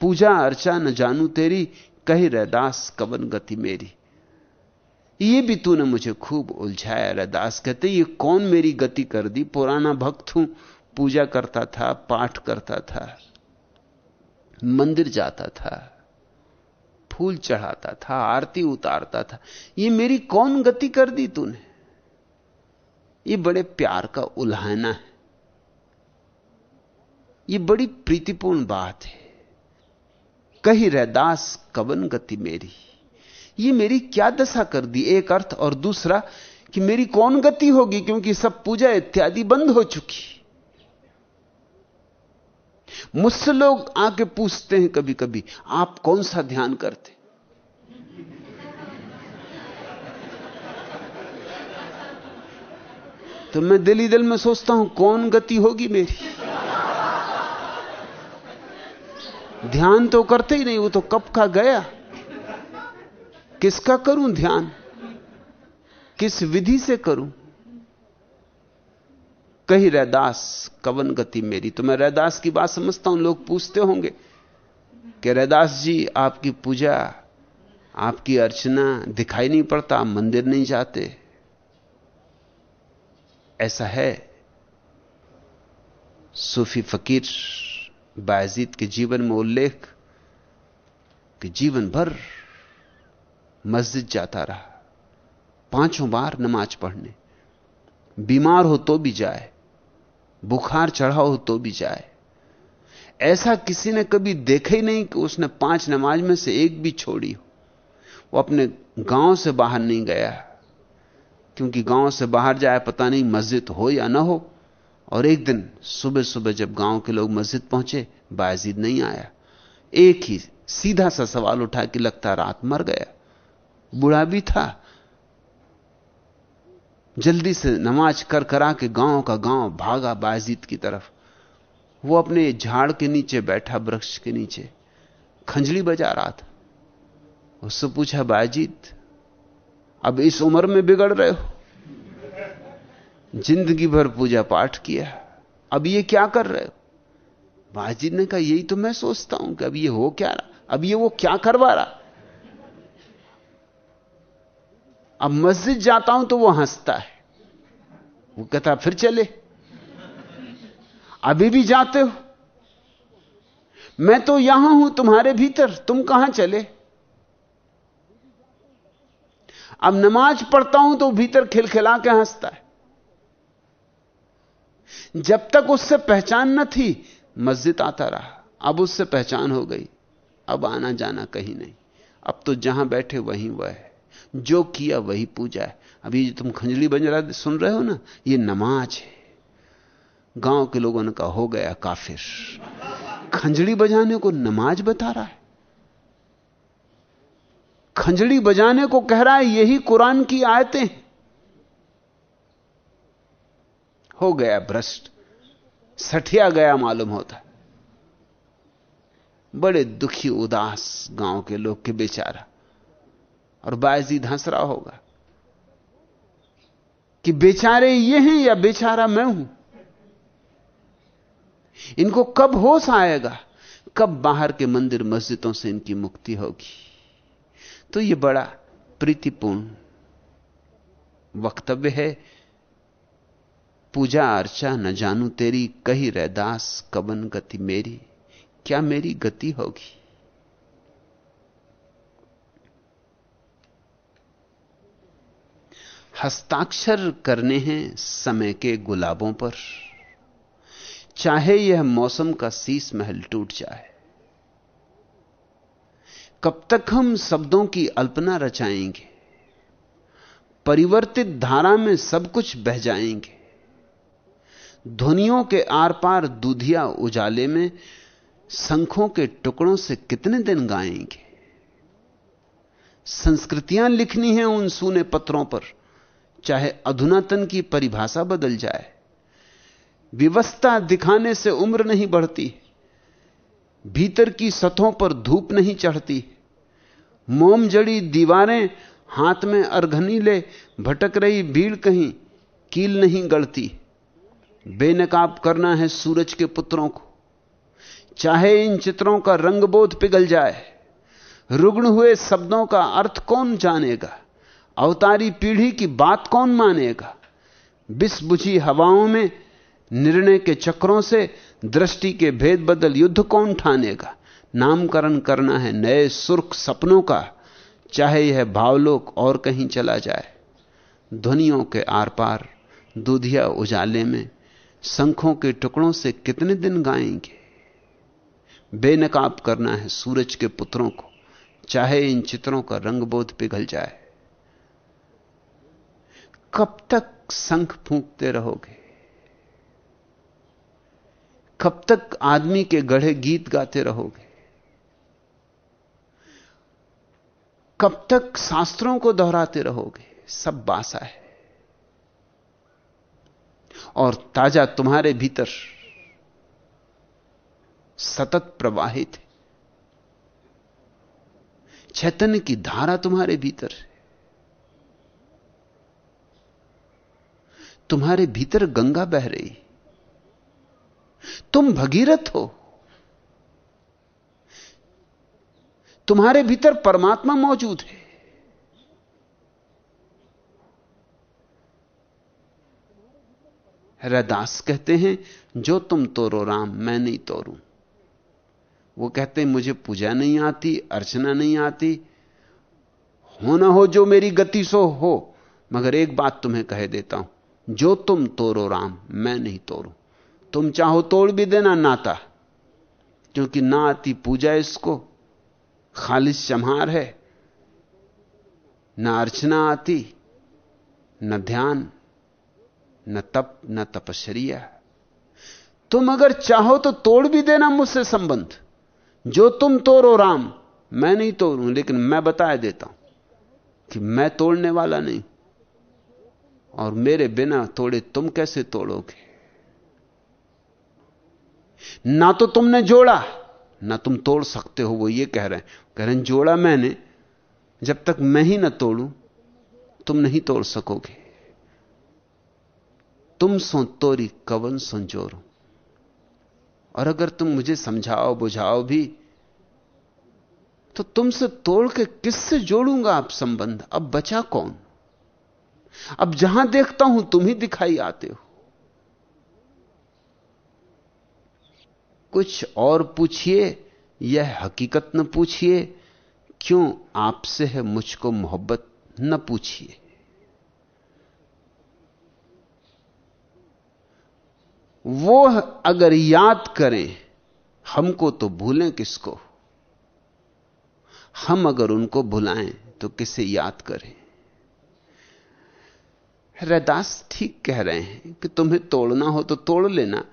पूजा अर्चा न जानू तेरी, कही रैदास कवन गति मेरी। ये भी तूने मुझे खूब उलझाया, रैदास, कहते ये कौन मेरी गति कर दी? पुराना भक्त हूँ पूजा करता था, पाठ करता था, मंदिर जाता था, फूल चढ़ाता था, आरती उतारता था। ये मेरी कौन गति कर दी तूने? ये बड़े प्यार का उल्हाना है। ये बड़ी प्रीतिपूर्ण बात है। कही रैदास कवन गति मेरी? ये मेरी क्या दशा कर दी? एक अर्थ और दूसरा कि मेरी कौन गति होगी? क्योंकि सब पूजा इत्यादि बंद हो चुकी। मुझसे लोग आके पूछते हैं कभी कभी आप कौन सा ध्यान करते? तो मैं दिल ही दिल में सोचता हूँ, कौन गति होगी मेरी? ध्यान तो करते ही नहीं, वो तो कब का गया? किसका करूँ ध्यान? किस विधि से करूँ? कही, रैदास, कवन गति मेरी? तो मैं रैदास की बात समझता हूँ, लोग पूछते होंगे कि, रैदास जी, आपकी पूजा, आपकी अर्चना दिखाई नहीं पड़ता, आप मंदिर नहीं जाते। ऐसा है? सूफी फकीर बायजीत के जीवन में उल्लेख कि जीवन भर मस्जिद जाता रहा, पाँचों बार नमाज़ पढ़ने। बीमार हो तो भी जाए बुखार चढ़ा हो तो भी जाए। ऐसा किसी ने कभी देखा ही नहीं कि उसने पाँच नमाज़ में से एक भी छोड़ी हो। वो अपने गाँव से बाहर नहीं गया क्योंकि गाँव से बाहर जाए, पता नहीं मस्जिद हो या ना हो। और एक दिन सुबह सुबह जब गाँव के लोग मस्जिद पहुँचे, बायजीद नहीं आया। एक ही सीधा सा सवाल उठा कि लगता रात मर गया। बुढ़ा भी था जल्दी से नमाज़ कर करा के गाँव का गाँव भागा बायजीद की तरफ़। वो अपने झाड़ के नीचे बैठा, वृक्ष के नीचे। खंजली बजा रहा था। उससे पूछा बायजीत अब इस उम्र में बिगड़ रहे हो? ज़िंदगी भर पूजा पाठ किया। अब ये क्या कर रहे हो? बाजीत ने कहा, यही तो मैं सोचता हूँ कि अब ये हो क्या रहा? अब ये वो क्या करवा रहा? अब मस्जिद जाता हूँ तो वो हंसता है। वो कहता, फिर चले। अभी भी जाते हो? मैं तो यहाँ हूँ, तुम्हारे भीतर। तुम कहाँ चले? अब नमाज़ पढ़ता हूँ तो भीतर खिलखिला के हंसता है। जब तक उससे पहचान न थी, मस्जिद आता रहा। अब उससे पहचान हो गई। अब आना जाना कहीं नहीं। अब तो जहाँ बैठे वहीं वह है। जो किया वही पूजा है। अभी तुम खंजली बन रहा सुन रहे हो ना? ये नमाज़ है। गाँव के लोगों ने कहा, हो गया काफिर। खंजड़ी बजाने को नमाज़ बता रहा है। खंजड़ी बजाने को कह रहा है, यही कुरान की आयतें हो गया भ्रष्ट। सठिया गया मालूम होता। बड़े दुखी उदास गाँव के लोग के बेचारा। और बायजी धंस रहा होगा। कि बेचारे ये हैं या बेचारा मैं हूँ? इनको कब होश आएगा? कब बाहर के मंदिर मस्जिदों से इनकी मुक्ति होगी? तो यह बड़ा प्रीतिपूर्ण वक्तव्य है। पूजा अर्चा न जानू तेरी, कही रैदास कबन गति मेरी, क्या मेरी गति होगी? हस्ताक्षर करने हैं समय के गुलाबों पर। चाहे यह मौसम का शीश महल टूट जाए। कब तक हम शब्दों की अल्पना रचाएँगे? परिवर्तित धारा में सब कुछ बह जाएँगे। ध्वनियों के आर पार दूधिया उजाले में शंखों के टुकड़ों से कितने दिन गाएँगे? संस्कृतियाँ लिखनी हैं उन सूने पत्रों पर। चाहे अधुनातन की परिभाषा बदल जाए। व्यवस्था दिखाने से उम्र नहीं बढ़ती, भीतर की सतहों पर धूप नहीं चढ़ती। मोम जड़ी दीवारें हाथ में अर्घनी ले, भटक रही भीड़ कहीं कील नहीं गढ़ती बेनकाब करना है सूरज के पुत्रों को। चाहे इन चित्रों का रंगबोध पिघल जाए, रुग्ण हुए शब्दों का अर्थ कौन जानेगा? अवतारी पीढ़ी की बात कौन मानेगा? बिस बुझी हवाओं में, निर्णय के चक्रों से, दृष्टि के भेद बदल युद्ध कौन ठानेगा? नामकरण करना है नए सुर्ख सपनों का, चाहे यह भावलोक और कहीं चला जाए। ध्वनियों के आर पार दूधिया उजाले में, शंखों के टुकड़ों से कितने दिन गाएँगे? बेनकाब करना है सूरज के पुत्रों को, चाहे इन चित्रों का रंगबोध पिघल जाए। कब तक शंख फूंकते रहोगे? कब तक आदमी के गढ़े गीत गाते रहोगे? कब तक शास्त्रों को दोहराते रहोगे? सब बासा है। और ताज़ा तुम्हारे भीतर सतत प्रवाहित है। चैतन्य की धारा तुम्हारे भीतर है। तुम्हारे भीतर गंगा बह रही। तुम भगीरथ हो। तुम्हारे भीतर परमात्मा मौजूद है। रदास कहते हैं, जो तुम तोड़ो राम, मैं नहीं तोड़ू वो कहते हैं, मुझे पूजा नहीं आती, अर्चना नहीं आती। हो ना हो जो मेरी गति सो हो, मगर एक बात तुम्हें कह देता हूँ जो तुम तोड़ो राम, मैं नहीं तोड़ू तुम चाहो तोड़ भी देना नाता, क्योंकि ना आती पूजा इसको। खालिश चमहार है। ना अर्चना आती, न ध्यान, न तप, न तपश्चर्या। तुम अगर चाहो तो तोड़ भी देना मुझसे संबंध। जो तुम तोड़ो राम, मैं नहीं तोड़ू लेकिन मैं बताया देता हूँ कि मैं तोड़ने वाला नहीं। और मेरे बिना तोड़े तुम कैसे तोड़ोगे? ना तो तुमने जोड़ा, ना तुम तोड़ सकते हो, वो ये कह रहे हैं। कह रहे जोड़ा मैंने, जब तक मैं ही ना तोड़ू, तुम नहीं तोड़ सकोगे। तुम सो तोरी कवन संजोरो और अगर तुम मुझे समझाओ, बुझाओ भी तो तुमसे तोड़ के किससे जोड़ूँगा आप संबंध? अब बचा कौन? अब जहाँ देखता हूँ तुम ही दिखाई आते हो। कुछ और पूछिए, यह हकीकत न पूछिए, क्यों आपसे है मुझको मोहब्बत न पूछिए। वो अगर याद करें, हमको तो भूलें किसको? हम अगर उनको भुलाएँ तो किसे याद करें? रैदास ठीक कह रहे हैं कि तुम्हें तोड़ना हो तो तोड़ लेना,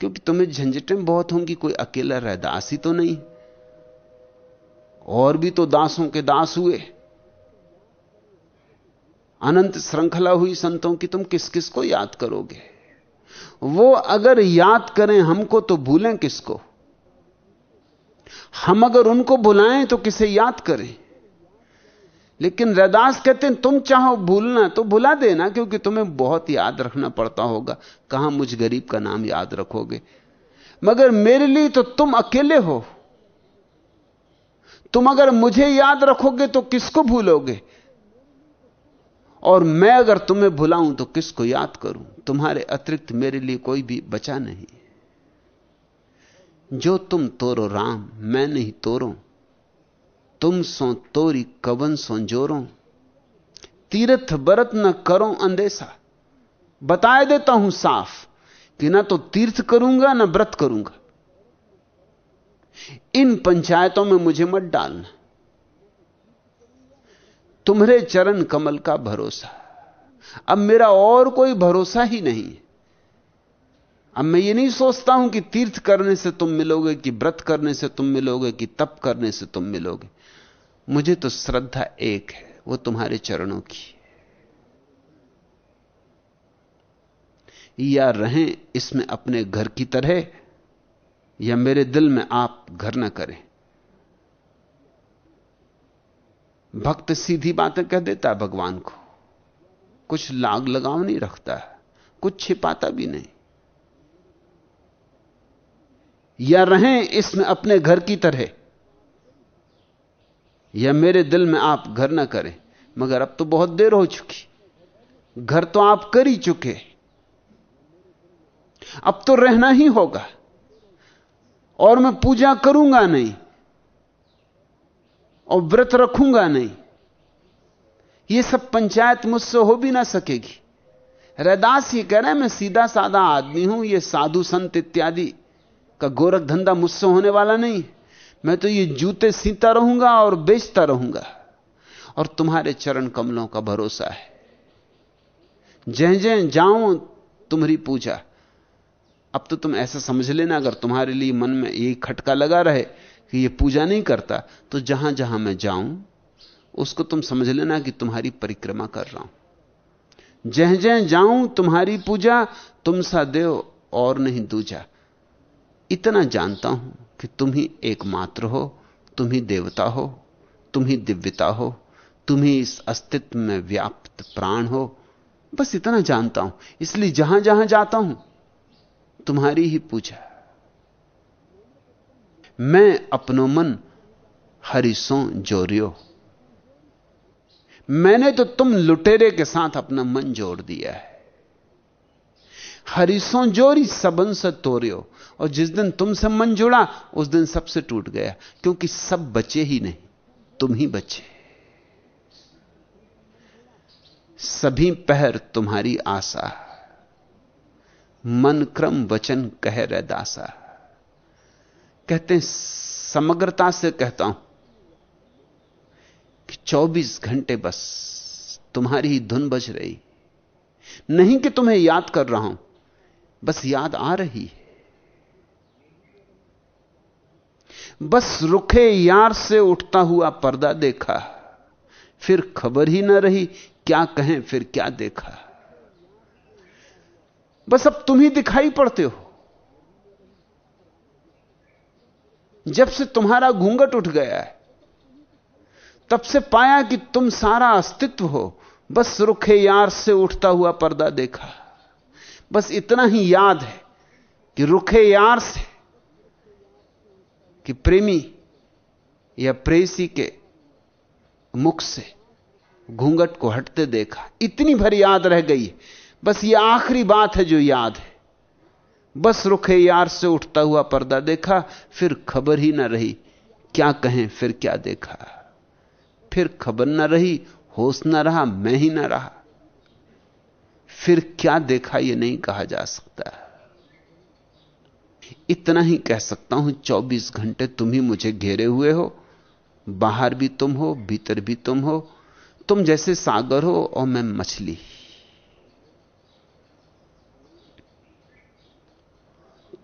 क्योंकि तुम्हें झंझटें बहुत होंगी, कोई अकेला रैदास ही तो नहीं। और भी तो दासों के दास हुए। अनंत श्रृंखला हुई संतों की, तुम किस किस को याद करोगे? वो अगर याद करें हमको तो भूलें किसको? हम अगर उनको बुलाएँ तो किसे याद करें? लेकिन रैदास कहते हैं, तुम चाहो भूलना तो भुला देना, क्योंकि तुम्हें बहुत याद रखना पड़ता होगा। कहाँ मुझ गरीब का नाम याद रखोगे? मगर मेरे लिए तो तुम अकेले हो। तुम अगर मुझे याद रखोगे तो किसको भूलोगे? और मैं अगर तुम्हें भुलाऊं तो किसको याद करूँ? तुम्हारे अतिरिक्त मेरे लिए कोई भी बचा नहीं जो तुम तोरो राम, मैं नहीं तोरो। तुम सो तोरी कवन सो जोरो, तीर्थ बरत न करो अंदेशा। बताए देता हूँ साफ़ कि ना तो तीर्थ करूँगा, ना व्रत करूँगा। इन पंचायतों में मुझे मत डालना। तुम्हारे चरण कमल का भरोसा। अब मेरा और कोई भरोसा ही नहीं अब मैं ये नहीं सोचता हूँ कि तीर्थ करने से तुम मिलोगे, कि व्रत करने से तुम मिलोगे, कि तप करने से तुम मिलोगे। मुझे तो श्रद्धा एक है, वो तुम्हारे चरणों की या रहें इसमें अपने घर की तरह, या मेरे दिल में आप घर ना करें। भक्त सीधी बातें कह देता है भगवान को। कुछ लाग लगाव नहीं रखता है कुछ छिपाता भी नहीं। या रहें इसमें अपने घर की तरह या मेरे दिल में आप घर ना करें, मगर अब तो बहुत देर हो चुकी। घर तो आप कर ही चुके। अब तो रहना ही होगा। और मैं पूजा करूँगा नहीं, और व्रत रखूँगा नहीं। ये सब पंचायत मुझसे हो भी ना सकेगी। रैदास ये कह रहे हैं, मैं सीधा साधा आदमी हूँ, ये साधु संत इत्यादि का गोरख धंधा मुझसे होने वाला नहीं मैं तो ये जूते सीता रहूँगा और बेचता रहूँगा। और तुम्हारे चरण कमलों का भरोसा है। जह जह जाऊँ तुम्हारी पूजा। अब तो तुम ऐसा समझ लेना, अगर तुम्हारे लिए मन में यही खटका लगा रहे कि ये पूजा नहीं करता तो जहाँ जहाँ मैं जाऊँ, उसको तुम समझ लेना कि तुम्हारी परिक्रमा कर रहा हूँ। जह जह जाऊँ तुम्हारी पूजा, तुम सा देव और नहीं दूजा। इतना जानता हूँ। कि तुम ही एकमात्र हो, तुम ही देवता हो, तुम ही दिव्यता हो, तुम ही इस अस्तित्व में व्याप्त प्राण हो। बस इतना जानता हूँ। इसलिए जहाँ जहाँ जाता हूँ, तुम्हारी ही पूजा मैं अपनो मन हरिसों जोरियो। मैंने तो तुम लुटेरे के साथ अपना मन जोड़ दिया है। हरिसों जोरी सबन से तोरियो। और जिस दिन तुमसे मन जुड़ा, उस दिन सबसे टूट गया, क्योंकि सब बचे ही नहीं, तुम ही बचे। सभी पहर तुम्हारी आशा, मन क्रम वचन कह रह दासा। कहते हैं, समग्रता से कहता हूँ कि 24 घंटे बस तुम्हारी ही धुन बज रही। नहीं कि तुम्हें याद कर रहा हूँ, बस याद आ रही है। बस रुखे यार से उठता हुआ पर्दा देखा। फिर खबर ही ना रही, क्या कहें, फिर क्या देखा। बस अब तुम ही दिखाई पड़ते हो। जब से तुम्हारा घूंघट उठ गया है, तब से पाया कि तुम सारा अस्तित्व हो। बस रुखे यार से उठता हुआ पर्दा देखा। बस इतना ही याद है कि रुखे यार से कि प्रेमी या प्रेसी के मुख से घूंघट को हटते देखा। इतनी भर याद रह गई बस ये आखिरी बात है जो याद है। बस रुखे यार से उठता हुआ पर्दा देखा, फिर खबर ही ना रही, क्या कहें, फिर क्या देखा। फिर खबर ना रही, होश ना रहा, मैं ही ना रहा। फिर क्या देखा यह नहीं कहा जा सकता। इतना ही कह सकता हूँ 24 घंटे तुम ही मुझे घेरे हुए हो। बाहर भी तुम हो, भीतर भी तुम हो। तुम जैसे सागर हो और मैं मछली।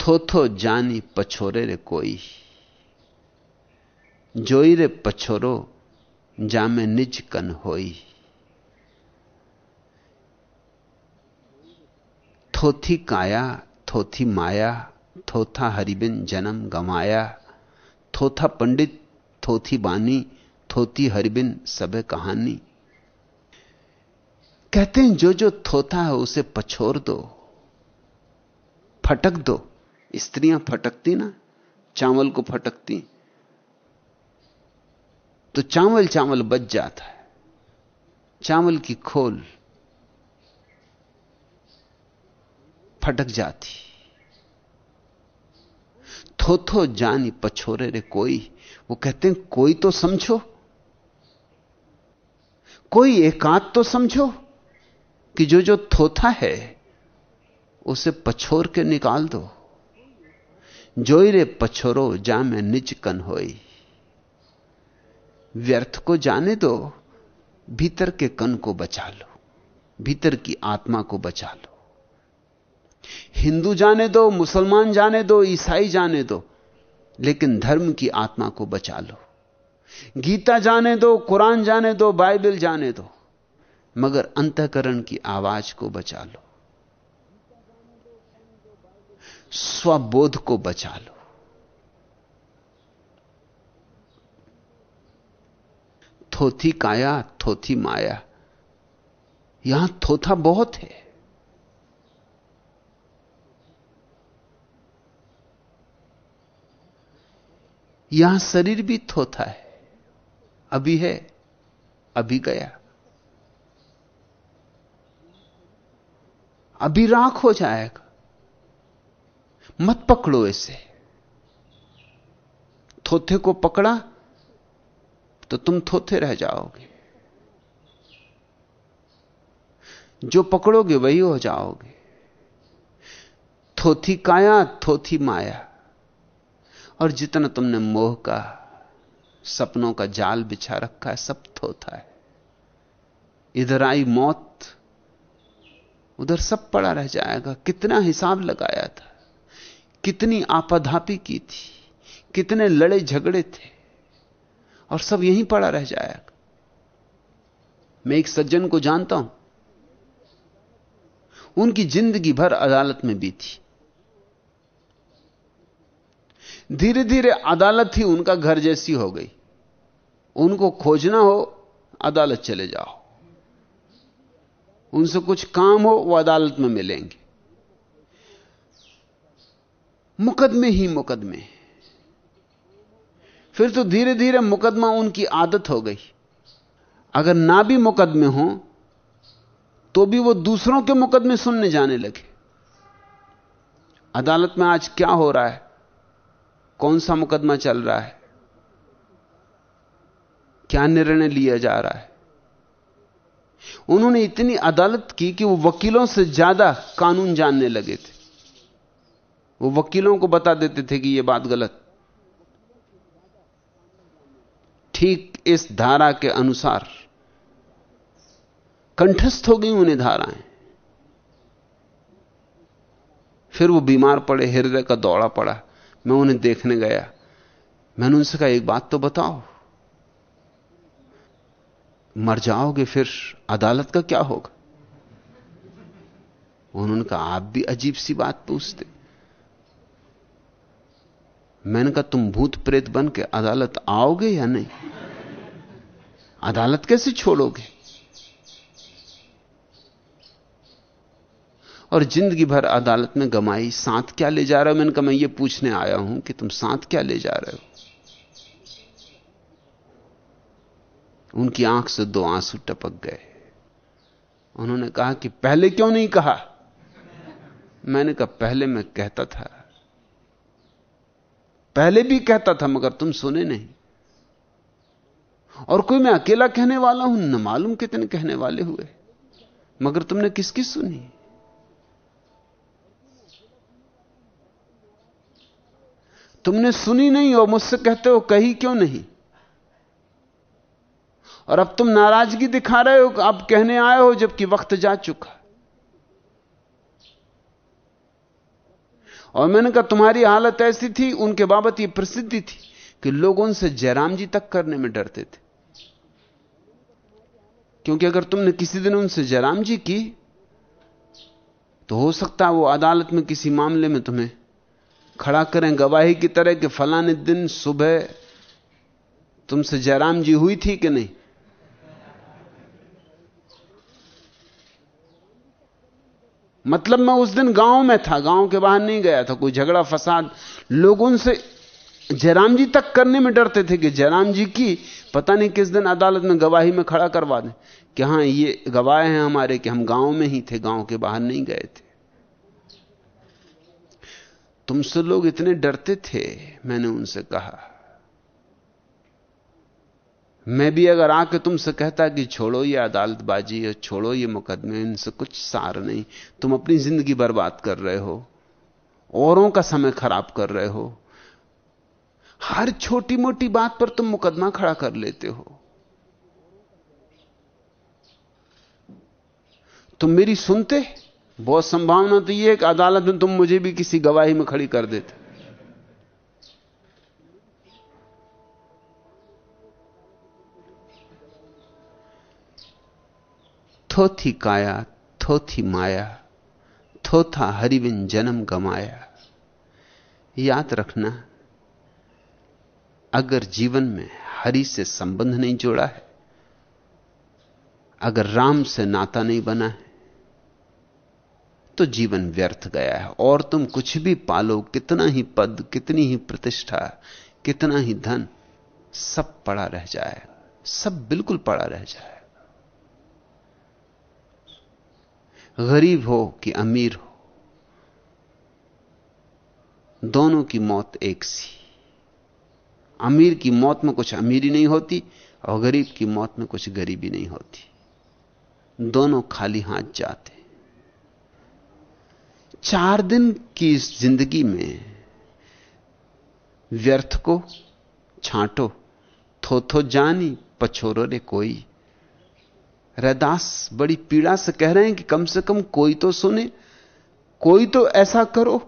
थो थो जानी पछोरे रे कोई। जोई रे पछोरो, जामे निज कन होई। थोथी काया, थोथी माया थोथा हरिबिन जन्म गमाया थोथा पंडित, थोथी बानी, थोथी हरिबिन सब कहानी। कहते हैं जो जो थोथा है, उसे पछोर दो, फटक दो। स्त्रियाँ फटकती ना, चावल को फटकती। तो चावल चावल बच जाता है, चावल की खोल फटक जाती। थो थो जानी पछोरे रे कोई। वो कहते हैं, कोई तो समझो। कोई एकांत तो समझो कि जो जो थोथा है, उसे पछोर के निकाल दो। जोई रे पछोरो, जा में निज कन होई। व्यर्थ को जाने दो, भीतर के कन को बचा लो, भीतर की आत्मा को बचा लो। हिंदू जाने दो, मुसलमान जाने दो, ईसाई जाने दो, लेकिन धर्म की आत्मा को बचा लो। गीता जाने दो, कुरान जाने दो, बाइबल जाने दो, मगर अंतकरण की आवाज़ को बचा लो। स्वबोध को बचा लो। थोथी काया, थोथी माया। यहाँ थोथा बहुत है। यहाँ शरीर भी थोथा है। अभी है, अभी गया। अभी राख हो जाएगा। मत पकड़ो इसे। थोथे को पकड़ा तो तुम थोथे रह जाओगे। जो पकड़ोगे वही हो जाओगे। थोथी काया, थोथी माया। और जितना तुमने मोह का, सपनों का जाल बिछा रखा है, सब थोथा है। इधर आई मौत, उधर सब पड़ा रह जाएगा। कितना हिसाब लगाया था, कितनी आपाधापी की थी, कितने लड़े झगड़े थे, और सब यहीं पड़ा रह जाएगा। मैं एक सज्जन को जानता हूँ, उनकी ज़िंदगी भर अदालत में बीती। धीरे धीरे अदालत ही उनका घर जैसी हो गई। उनको खोजना हो, अदालत चले जाओ। उनसे कुछ काम हो, वो अदालत में मिलेंगे। मुकदमे ही मुकदमे। फिर तो धीरे धीरे मुकदमा उनकी आदत हो गई। अगर ना भी मुकदमे हो तो भी वो दूसरों के मुकदमे सुनने जाने लगे। अदालत में आज क्या हो रहा है? कौन सा मुकदमा चल रहा है? क्या निर्णय लिया जा रहा है? उन्होंने इतनी अदालत की कि वो वकीलों से ज़्यादा कानून जानने लगे थे। वो वकीलों को बता देते थे कि यह बात गलत। ठीक इस धारा के अनुसार कंठस्थ हो गई उन्हें धाराएँ। फिर वो बीमार पड़े, हृदय का दौड़ा पड़ा। मैं उन्हें देखने गया। मैंने उनसे कहा, एक बात तो बताओ। मर जाओगे फिर अदालत का क्या होगा? उन्होंने कहा, आप भी अजीब सी बात पूछते। मैंने कहा, तुम भूत प्रेत बन के अदालत आओगे या नहीं? अदालत कैसे छोड़ोगे? और ज़िंदगी भर अदालत में गमाई साथ क्या ले जा रहे हो? मैंने कहा, मैं ये पूछने आया हूँ कि तुम साथ क्या ले जा रहे हो? उनकी आँख से दो आँसू टपक गए। उन्होंने कहा कि पहले क्यों नहीं कहा? मैंने कहा, पहले मैं कहता था। पहले भी कहता था, मगर तुम सुने नहीं। और कोई मैं अकेला कहने वाला हूँ? न मालूम कितने कहने वाले हुए। मगर तुमने किसकी सुनी? तुमने सुनी नहीं और मुझसे कहते हो कही क्यों नहीं? और अब तुम नाराज़गी दिखा रहे हो अब कहने आए हो जबकि वक्त जा चुका। और मैंने कहा, तुम्हारी हालत ऐसी थी, उनके बाबत यह प्रसिद्धि थी कि लोग उनसे जयराम जी तक करने में डरते थे। क्योंकि अगर तुमने किसी दिन उनसे जयराम जी की तो हो सकता है वो अदालत में किसी मामले में तुम्हें खड़ा करें, गवाही की तरह कि फलाने दिन सुबह तुमसे जयराम जी हुई थी कि नहीं? मतलब मैं उस दिन गाँव में था, गाँव के बाहर नहीं गया था, कोई झगड़ा, फसाद। लोग उनसे जयराम जी तक करने में डरते थे कि जयराम जी की पता नहीं किस दिन अदालत में गवाही में खड़ा करवा दें। कि हाँ, ये गवाह हैं हमारे कि हम गाँव में ही थे, गाँव के बाहर नहीं गए थे। तुमसे लोग इतने डरते थे, मैंने उनसे कहा। मैं भी अगर आके तुमसे कहता कि छोड़ो ये अदालतबाजी और छोड़ो ये मुकदमे, इनसे कुछ सार नहीं। तुम अपनी ज़िंदगी बर्बाद कर रहे हो, औरों का समय खराब कर रहे हो। हर छोटी मोटी बात पर तुम मुकदमा खड़ा कर लेते हो। तुम मेरी सुनते? बहुत संभावना तो यह कि अदालत में तुम मुझे भी किसी गवाही में खड़ी कर देते। थोथी काया, थोथी माया, थोथा हरिविन जन्म गमाया। याद रखना, अगर जीवन में हरि से संबंध नहीं जोड़ा है, अगर राम से नाता नहीं बना है तो जीवन व्यर्थ गया है। और तुम कुछ भी पालो, कितना ही पद, कितनी ही प्रतिष्ठा, कितना ही धन, सब पड़ा रह जाए। सब बिल्कुल पड़ा रह जाए। गरीब हो कि अमीर हो, दोनों की मौत एक सी। अमीर की मौत में कुछ अमीरी नहीं होती, और गरीब की मौत में कुछ गरीबी नहीं होती। दोनों खाली हाथ जाते। चार दिन की इस ज़िंदगी में व्यर्थ को छांटो थो थो जानी, पछोरो रे कोई। रैदास बड़ी पीड़ा से कह रहे हैं कि कम से कम कोई तो सुने, कोई तो ऐसा करो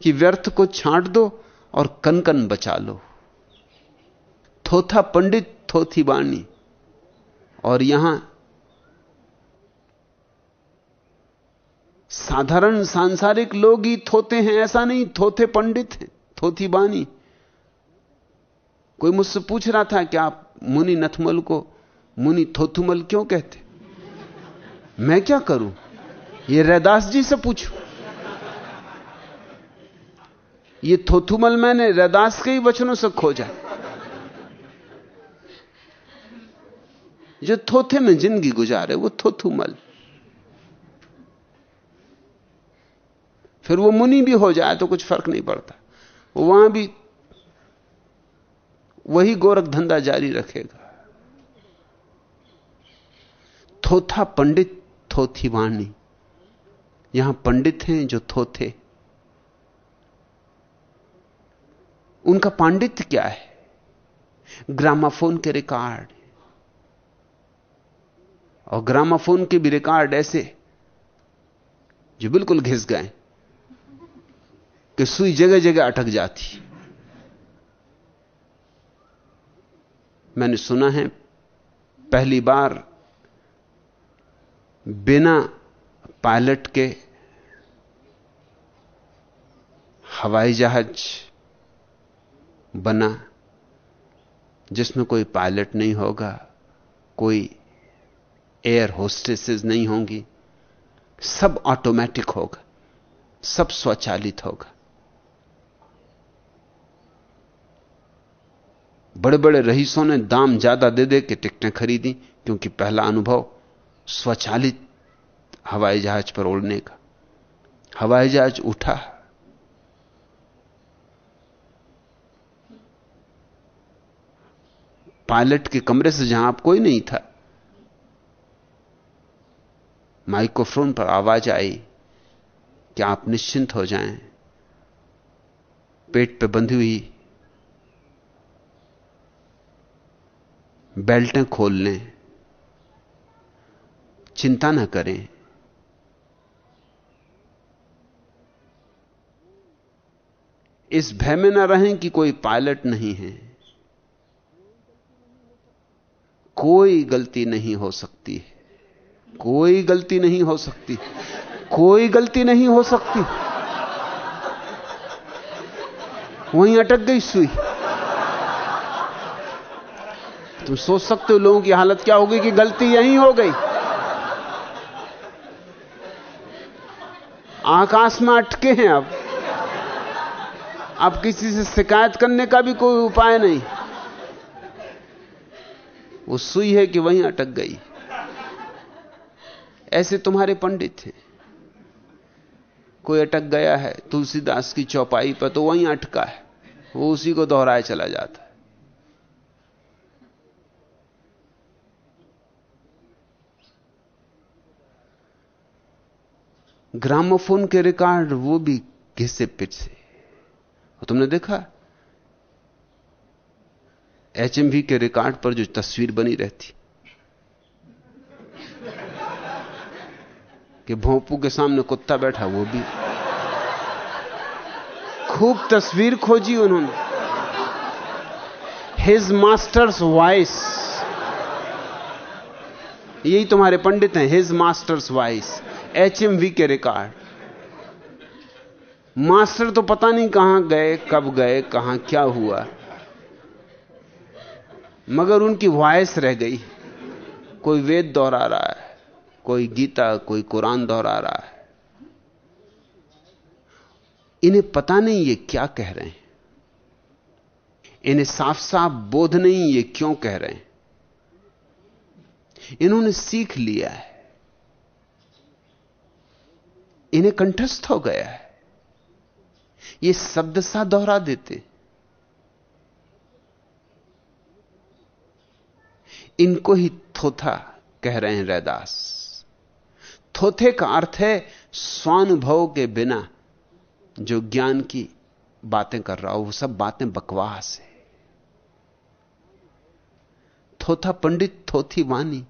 कि व्यर्थ को छांट दो और कनकन बचा लो। थोथा पंडित, थोथी बाणी और यहाँ साधारण सांसारिक लोग ही थोते हैं, ऐसा नहीं, थोथे पंडित हैं, थोथी बानी। कोई मुझसे पूछ रहा था कि आप मुनि नथमल को मुनि थोथुमल क्यों कहते? मैं क्या करूँ? ये रैदास जी से पूछू। ये थोथुमल मैंने रैदास के ही वचनों से खोजा। जो थोथे में ज़िंदगी गुजारे, वो थोथुमल। फिर वो मुनि भी हो जाए तो कुछ फ़र्क नहीं पड़ता। वहाँ भी वही गोरख धंधा जारी रखेगा। थोथा पंडित थोथी वाणी यहाँ पंडित हैं जो थोथे। उनका पांडित्य क्या है? ग्रामाफोन के रिकॉर्ड। और ग्रामाफोन के भी रिकॉर्ड ऐसे जो बिल्कुल घिस गए। कि सुई जगह जगह अटक जाती। मैंने सुना है, पहली बार बिना पायलट के हवाई जहाज़ बना, जिसमें कोई पायलट नहीं होगा, कोई एयर होस्टेसेस नहीं होंगी, सब ऑटोमेटिक होगा, सब स्वचालित होगा। बड़े बड़े रईसों ने दाम ज़्यादा दे दे के टिकटें खरीदी, क्योंकि पहला अनुभव स्वचालित हवाई जहाज़ पर उड़ने का। हवाई जहाज़ उठा। पायलट के कमरे से जहाँ आप कोई नहीं था, माइक्रोफोन पर आवाज़ आई कि आप निश्चिंत हो जाएँ। पेट पे बंधी हुई बेल्टें खोल लें। चिंता ना करें। इस भय में ना रहें कि कोई पायलट नहीं है। कोई गलती नहीं हो सकती कोई गलती नहीं हो सकती। कोई गलती नहीं हो सकती। वहीं अटक गई सुई। तुम सोच सकते हो लोगों की हालत क्या होगी कि गलती यहीं हो गई? आकाश में अटके हैं अब। अब किसी से शिकायत करने का भी कोई उपाय नहीं। वो सुई है कि वहीं अटक गई। ऐसे तुम्हारे पंडित हैं। कोई अटक गया है, तुलसीदास की चौपाई पर तो वहीं अटका है। वो उसी को दोहराए चला जाता है। ग्रामोफोन के रिकॉर्ड वो भी घिसे पिट से। तुमने देखा? एचएमवी के रिकॉर्ड पर जो तस्वीर बनी रहती। कि भोंपू के सामने कुत्ता बैठा, वो भी। खूब तस्वीर खोजी उन्होंने। हिज मास्टर्स वॉइस यही तुम्हारे पंडित हैं हिज मास्टर्स वॉइस एचएमवी के रिकॉर्ड मास्टर तो पता नहीं कहाँ गए, कब गए, कहाँ क्या हुआ। मगर उनकी वॉयस रह गई। कोई वेद दोहरा रहा है, कोई गीता, कोई कुरान दोहरा रहा है। इन्हें पता नहीं ये क्या कह रहे हैं। इन्हें साफ़ साफ़ बोध नहीं ये क्यों कह रहे हैं। इन्होंने सीख लिया है। इन्हें कंठस्थ हो गया है। ये शब्द सा दोहरा देते। इनको ही थोथा कह रहे हैं रैदास। थोथे का अर्थ है स्वानुभव के बिना जो ज्ञान की बातें कर रहा हो, वो सब बातें बकवास है। थोथा पंडित, थोथी वानी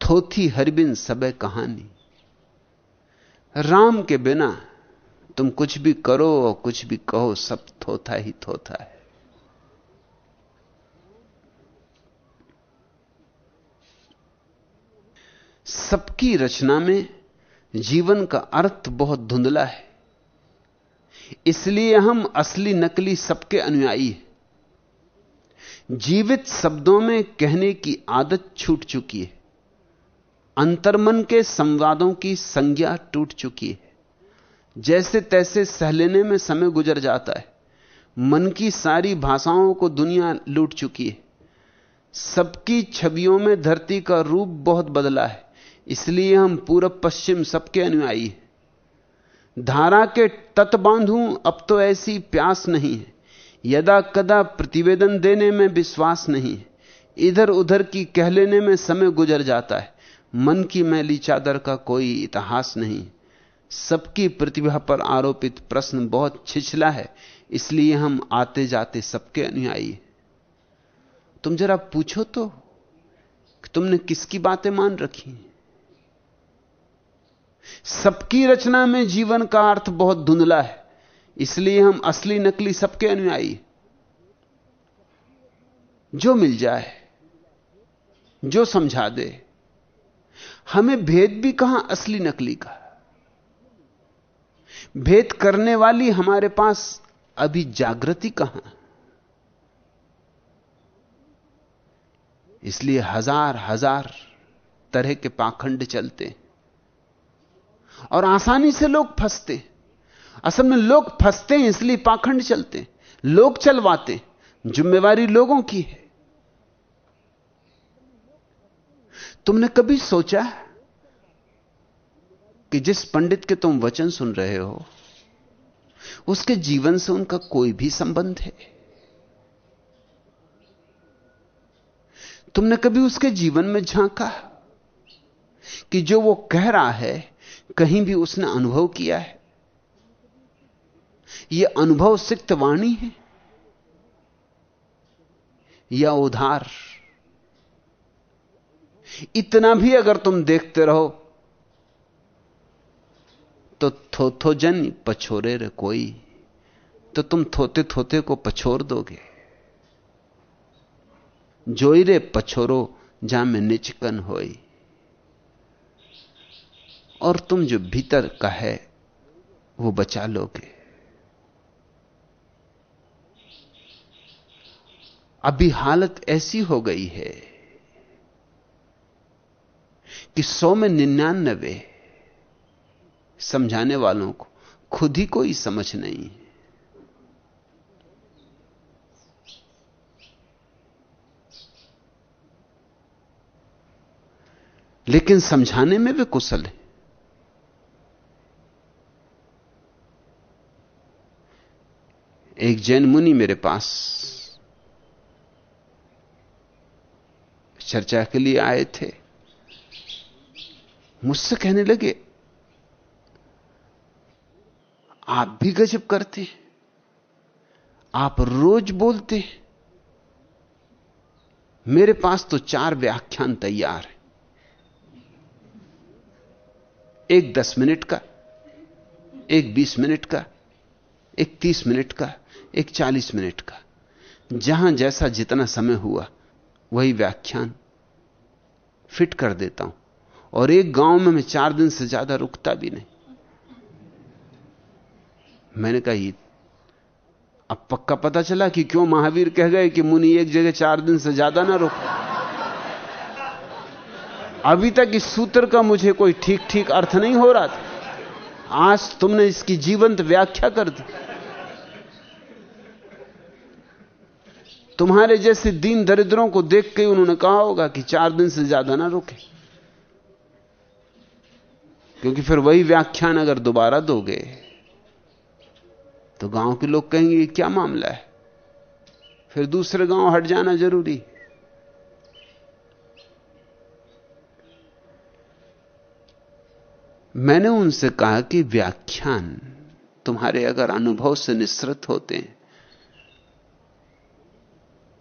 थोथी हरबिन सबे कहानी। राम के बिना तुम कुछ भी करो और कुछ भी कहो, सब थोथा ही थोथा है। सबकी रचना में जीवन का अर्थ बहुत धुंधला है। इसलिए हम असली नकली सबके अनुयायी हैं। जीवित शब्दों में कहने की आदत छूट चुकी है। अंतर्मन के संवादों की संज्ञा टूट चुकी है। जैसे तैसे सह लेने में समय गुजर जाता है। मन की सारी भाषाओं को दुनिया लूट चुकी है। सबकी छवियों में धरती का रूप बहुत बदला है। इसलिए हम पूरब पश्चिम सबके अनुयायी हैं। धारा के तट बांधूं, अब तो ऐसी प्यास नहीं है। यदा कदा प्रतिवेदन देने में विश्वास नहीं है। इधर उधर की कह लेने में समय गुजर जाता है। मन की मैली चादर का कोई इतिहास नहीं। सबकी प्रतिभा पर आरोपित प्रश्न बहुत छिछला है, इसलिए हम आते जाते सबके अनुयायी तुम जरा पूछो तो कि तुमने किसकी बातें मान रखी सबकी रचना में जीवन का अर्थ बहुत धुंधला है, इसलिए हम असली नकली सबके अनुयायी जो मिल जाए, जो समझा दे हमें भेद भी कहाँ असली नकली का? भेद करने वाली हमारे पास अभी जागृति कहाँ? इसलिए हज़ार हज़ार तरह के पाखंड चलते और आसानी से लोग फंसते असल में लोग फंसते हैं, इसलिए पाखंड चलते लोग चलवाते जिम्मेवारी लोगों की है। तुमने कभी सोचा कि जिस पंडित के तुम वचन सुन रहे हो, उसके जीवन से उनका कोई भी संबंध है? तुमने कभी उसके जीवन में झांका कि जो वो कह रहा है, कहीं भी उसने अनुभव किया है? यह अनुभव सिक्त वाणी है या उधार? इतना भी अगर तुम देखते रहो तो थोथो जन पछोरे रे कोई। तो तुम थोते थोते को पछोर दोगे। जोई रे पछोरो, जा में निचकन होई। और तुम जो भीतर का है, वो बचा लोगे। अभी हालत ऐसी हो गई है कि सौ में निन्यानबे समझाने वालों को खुद ही कोई समझ नहीं लेकिन समझाने में वे कुशल हैं। एक जैन मुनि मेरे पास चर्चा के लिए आए थे। मुझसे कहने लगे, आप भी गजब करते आप रोज बोलते मेरे पास तो चार व्याख्यान तैयार है। एक दस मिनट का, एक बीस मिनट का, एक तीस मिनट का, एक चालीस मिनट का। जहाँ जैसा जितना समय हुआ, वही व्याख्यान फिट कर देता हूँ। और एक गाँव में मैं चार दिन से ज़्यादा रुकता भी नहीं। मैंने कहा अब पक्का पता चला कि क्यों महावीर कह गए कि मुनि एक जगह चार दिन से ज़्यादा ना रुक। अभी तक इस सूत्र का मुझे कोई ठीक ठीक अर्थ नहीं हो रहा था। आज तुमने इसकी जीवंत व्याख्या कर दी। तुम्हारे जैसे दीन दरिद्रों को देख के उन्होंने कहा होगा कि चार दिन से ज़्यादा ना रुके। क्योंकि फिर वही व्याख्यान अगर दोबारा दोगे तो गाँव के लोग कहेंगे क्या मामला है? फिर दूसरे गाँव हट जाना ज़रूरी। मैंने उनसे कहा कि व्याख्यान तुम्हारे अगर अनुभव से निश्रित होते हैं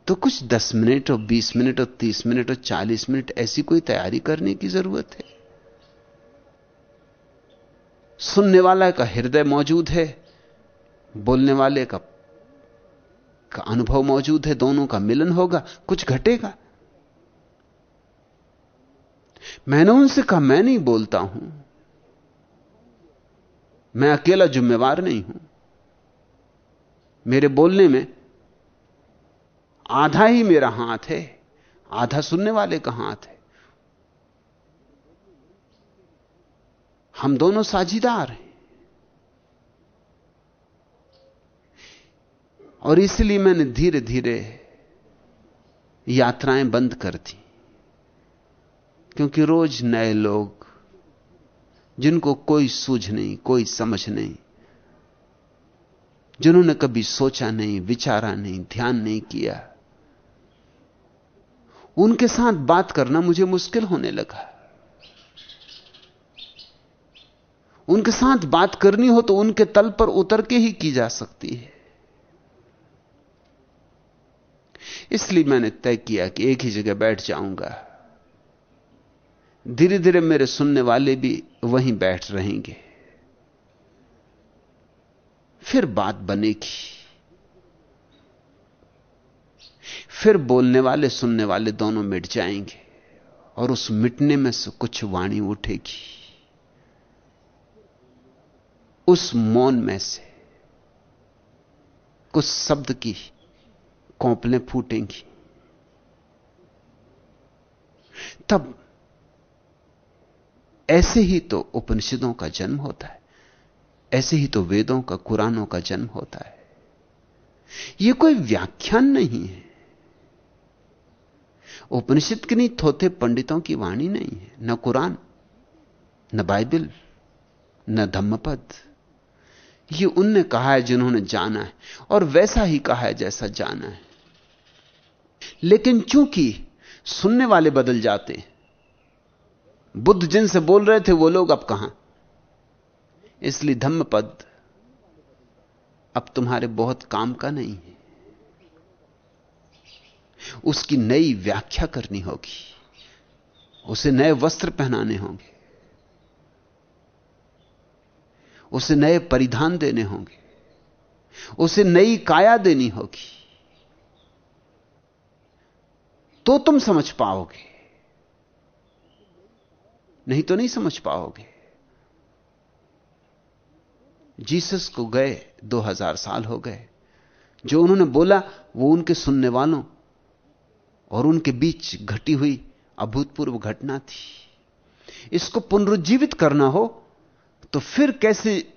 तो कुछ दस मिनट और बीस मिनट और तीस मिनट और चालीस मिनट ऐसी कोई तैयारी करने की ज़रूरत है। सुनने वाला का हृदय मौजूद है, बोलने वाले का का अनुभव मौजूद है, दोनों का मिलन होगा, कुछ घटेगा। मैंने उनसे कहा, मैं नहीं बोलता हूँ। मैं अकेला जिम्मेवार नहीं हूँ। मेरे बोलने में आधा ही मेरा हाथ है, आधा सुनने वाले का हाथ है। हम दोनों साझीदार हैं। और इसलिए मैंने धीरे धीरे यात्राएँ बंद कर दी। क्योंकि रोज नए लोग, जिनको कोई सूझ नहीं, कोई समझ नहीं, जिन्होंने कभी सोचा नहीं, विचारा नहीं, ध्यान नहीं किया, उनके साथ बात करना मुझे मुश्किल होने लगा। उनके साथ बात करनी हो तो उनके तल पर उतर के ही की जा सकती है। इसलिए मैंने तय किया कि एक ही जगह बैठ जाऊँगा। धीरे धीरे मेरे सुनने वाले भी वहीं बैठ रहेंगे। फिर बात बनेगी। फिर बोलने वाले, सुनने वाले दोनों मिट जाएँगे और उस मिटने में से कुछ वाणी उठेगी। उस मौन में से कुछ शब्द की कौपलें फूटेंगी। तब ऐसे ही तो उपनिषदों का जन्म होता है, ऐसे ही तो वेदों का, कुरानों का जन्म होता है। यह कोई व्याख्यान नहीं है। उपनिषद की नहीं, थोथे पंडितों की वाणी नहीं है। न कुरान, न बाइबल, न धम्मपद। ये उनने कहा है जिन्होंने जाना है, और वैसा ही कहा है जैसा जाना है। लेकिन चूँकि सुनने वाले बदल जाते, बुद्ध जिनसे बोल रहे थे, वो लोग अब कहाँ? इसलिए धम्मपद अब तुम्हारे बहुत काम का नहीं है। उसकी नई व्याख्या करनी होगी, उसे नए वस्त्र पहनाने होंगे। उसे नए परिधान देने होंगे। उसे नई काया देनी होगी। तो तुम समझ पाओगे। नहीं तो नहीं समझ पाओगे। जीसस को गए 2000 साल हो गए। जो उन्होंने बोला, वो उनके सुनने वालों और उनके बीच घटी हुई अभूतपूर्व घटना थी। इसको पुनरुज्जीवित करना हो तो फिर कैसे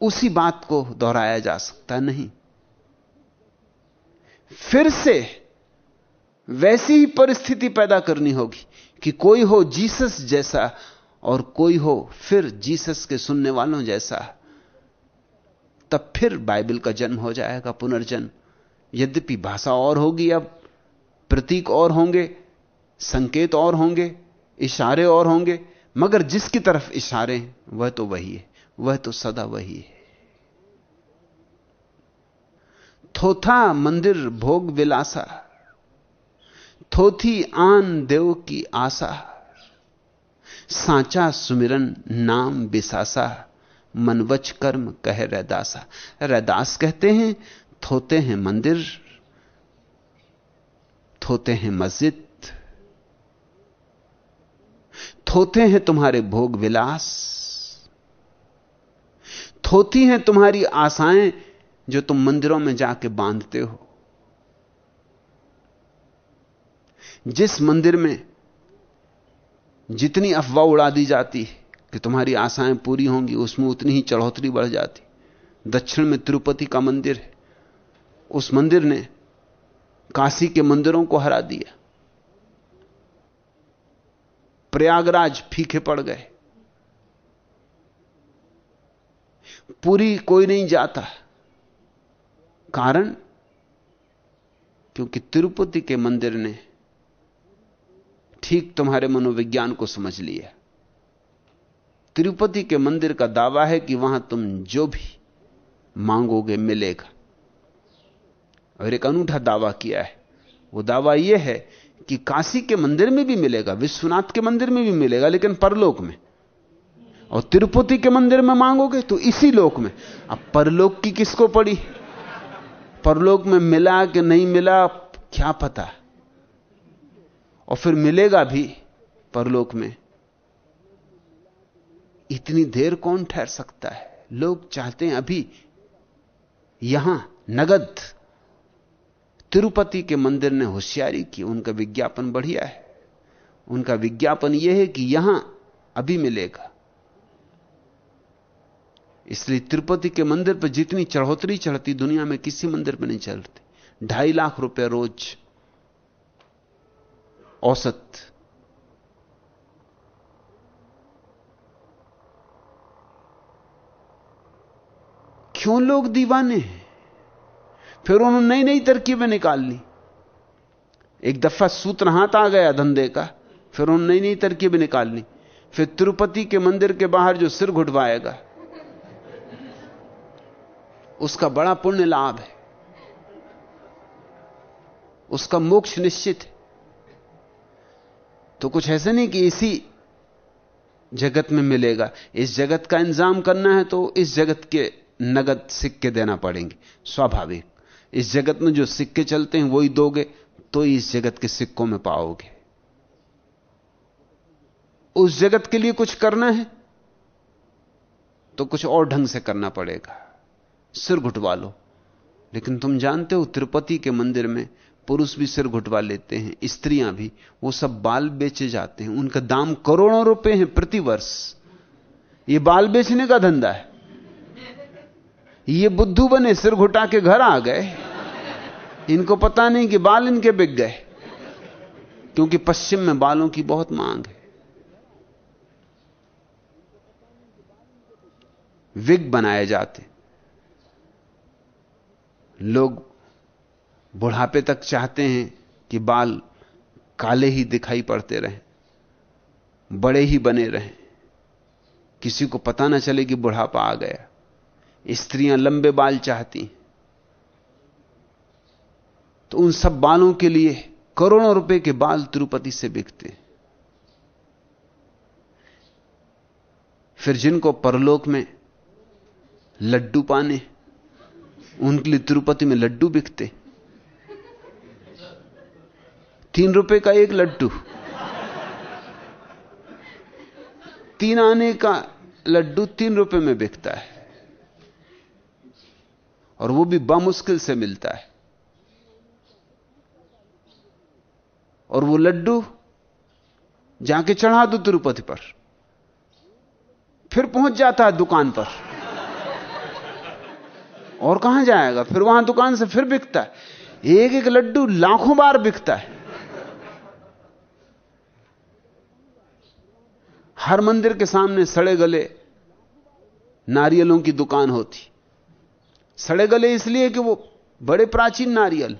उसी बात को दोहराया जा सकता नहीं? फिर से वैसी ही परिस्थिति पैदा करनी होगी कि कोई हो जीसस जैसा और कोई हो फिर जीसस के सुनने वालों जैसा। तब फिर बाइबल का जन्म हो जाएगा, पुनर्जन्म। यद्यपि भाषा और होगी अब, प्रतीक और होंगे, संकेत और होंगे, इशारे और होंगे मगर जिसकी तरफ़ इशारे वह तो वही है, वह तो सदा वही है। थोथा मंदिर भोग विलासा, थोथी आन देव की आशा, सांचा सुमिरन नाम बिसासा, मनवच कर्म कह रैदासा। रैदास कहते हैं, थोते हैं मंदिर, थोते हैं मस्जिद थोते हैं तुम्हारे भोग विलास। थोती हैं तुम्हारी आशाएँ जो तुम मंदिरों में जाके बांधते हो। जिस मंदिर में जितनी अफवाह उड़ा दी जाती है कि तुम्हारी आशाएँ पूरी होंगी, उसमें उतनी ही चढ़ोतरी बढ़ जाती। दक्षिण में तिरुपति का मंदिर है। उस मंदिर ने काशी के मंदिरों को हरा दिया। प्रयागराज फीके पड़ गए। पूरी कोई नहीं जाता। कारण? क्योंकि तिरुपति के मंदिर ने ठीक तुम्हारे मनोविज्ञान को समझ लिया। तिरुपति के मंदिर का दावा है कि वहाँ तुम जो भी मांगोगे मिलेगा। और एक अनूठा दावा किया है। वो दावा यह है कि काशी के मंदिर में भी मिलेगा, विश्वनाथ के मंदिर में भी मिलेगा, लेकिन परलोक में। और तिरुपति के मंदिर में मांगोगे तो इसी लोक में। अब परलोक की किसको पड़ी? परलोक में मिला कि नहीं मिला, क्या पता? और फिर मिलेगा भी परलोक में। इतनी देर कौन ठहर सकता है? लोग चाहते हैं अभी यहाँ नगद तिरुपति के मंदिर ने होशियारी की, उनका विज्ञापन बढ़िया है। उनका विज्ञापन यह है कि यहाँ अभी मिलेगा। इसलिए तिरुपति के मंदिर पर जितनी चढ़ोतरी चढ़ती दुनिया में किसी मंदिर पर नहीं चढ़ती। ढाई लाख रुपए रोज औसत। क्यों लोग दीवाने हैं? फिर उन्होंने नई नई तरकीबें निकाल ली। एक दफ़ा सूत्र हाथ आ गया धंधे का, फिर उन्होंने नई नई तरकीबें निकाल ली। फिर तिरुपति के मंदिर के बाहर जो सिर घुटवाएगा, उसका बड़ा पुण्य लाभ है। उसका मोक्ष निश्चित है। तो कुछ ऐसा नहीं कि इसी जगत में मिलेगा। इस जगत का इंतज़ाम करना है तो इस जगत के नगद सिक्के देना पड़ेंगे। स्वाभाविक। इस जगत में जो सिक्के चलते हैं, वही दोगे तो ही इस जगत के सिक्कों में पाओगे। उस जगत के लिए कुछ करना है तो कुछ और ढंग से करना पड़ेगा। सिर घुटवा लो। लेकिन तुम जानते हो, तिरुपति के मंदिर में पुरुष भी सिर घुटवा लेते हैं, स्त्रियाँ भी, वो सब बाल बेचे जाते हैं। उनका दाम करोड़ों रुपए हैं प्रति वर्ष ये बाल बेचने का धंधा है। ये बुद्धू बने, सिर घुटा के घर आ गए। इनको पता नहीं कि बाल इनके बिक गए। क्योंकि पश्चिम में बालों की बहुत मांग है। विग बनाए जाते। लोग बुढ़ापे तक चाहते हैं कि बाल काले ही दिखाई पड़ते रहें, बड़े ही बने रहें। किसी को पता ना चले कि बुढ़ापा आ गया। स्त्रियाँ लंबे बाल चाहती तो उन सब बालों के लिए करोड़ों रुपए के बाल तिरुपति से बिकते। फिर जिनको परलोक में लड्डू पाने, उनके लिए तिरुपति में लड्डू बिकते। तीन रुपए का एक लड्डू। तीन आने का लड्डू तीन रुपए में बिकता है। और वो भी बामुश्किल से मिलता है। और वो लड्डू जाके चढ़ा दो तिरुपति पर। फिर पहुँच जाता है दुकान पर। और कहाँ जाएगा? फिर वहाँ दुकान से फिर बिकता है। एक एक लड्डू लाखों बार बिकता है। हर मंदिर के सामने सड़े गले नारियलों की दुकान होती। सड़े गले इसलिए कि वो बड़े प्राचीन नारियल।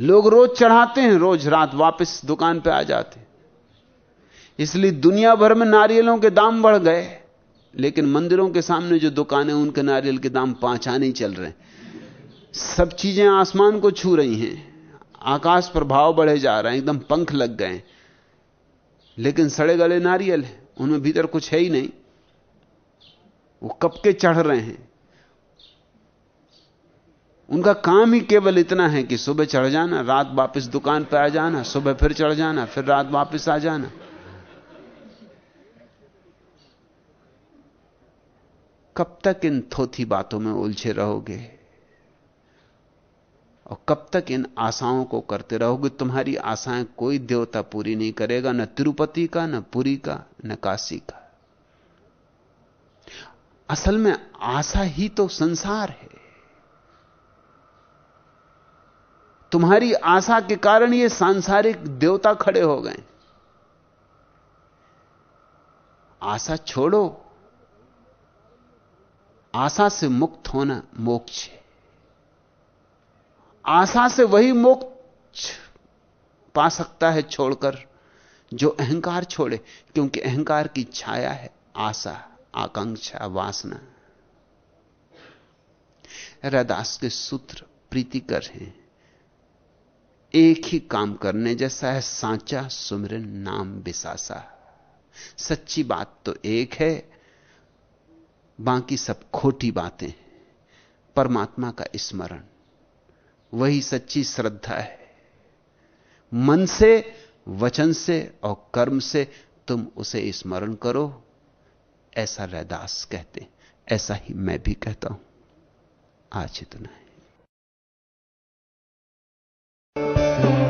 लोग रोज चढ़ाते हैं, रोज रात वापस दुकान पे आ जाते इसलिए दुनिया भर में नारियलों के दाम बढ़ गए, लेकिन मंदिरों के सामने जो दुकानें उनके नारियल के दाम पांचा नहीं चल रहे हैं। सब चीज़ें आसमान को छू रही हैं, आकाश पर भाव बढ़े जा रहे हैं, एकदम पंख लग गए लेकिन सड़े गले नारियल है, उनमें भीतर कुछ है ही नहीं। वो कब के चढ़ रहे हैं? उनका काम ही केवल इतना है कि सुबह चढ़ जाना, रात वापस दुकान पर आ जाना, सुबह फिर चढ़ जाना, फिर रात वापस आ जाना। कब तक इन थोथी बातों में उलझे रहोगे? और कब तक इन आशाओं को करते रहोगे? तुम्हारी आशाएँ कोई देवता पूरी नहीं करेगा, न तिरुपति का, न पुरी का, न काशी का। असल में आशा ही तो संसार है। तुम्हारी आशा के कारण ये सांसारिक देवता खड़े हो गए। आशा छोड़ो। आशा से मुक्त होना मोक्ष है। आशा से वही मोक्ष पा सकता है छोड़कर जो अहंकार छोड़े, क्योंकि अहंकार की छाया है, आशा, आकांक्षा, वासना। रदास के सूत्र प्रीतिकर हैं। एक ही काम करने जैसा है, सांचा सुमरन नाम बिसासा। सच्ची बात तो एक है, बाकी सब खोटी बातें परमात्मा का स्मरण, वही सच्ची श्रद्धा है। मन से, वचन से और कर्म से तुम उसे स्मरण करो, ऐसा रैदास कहते ऐसा ही मैं भी कहता हूँ। आज इतना है। Thank you.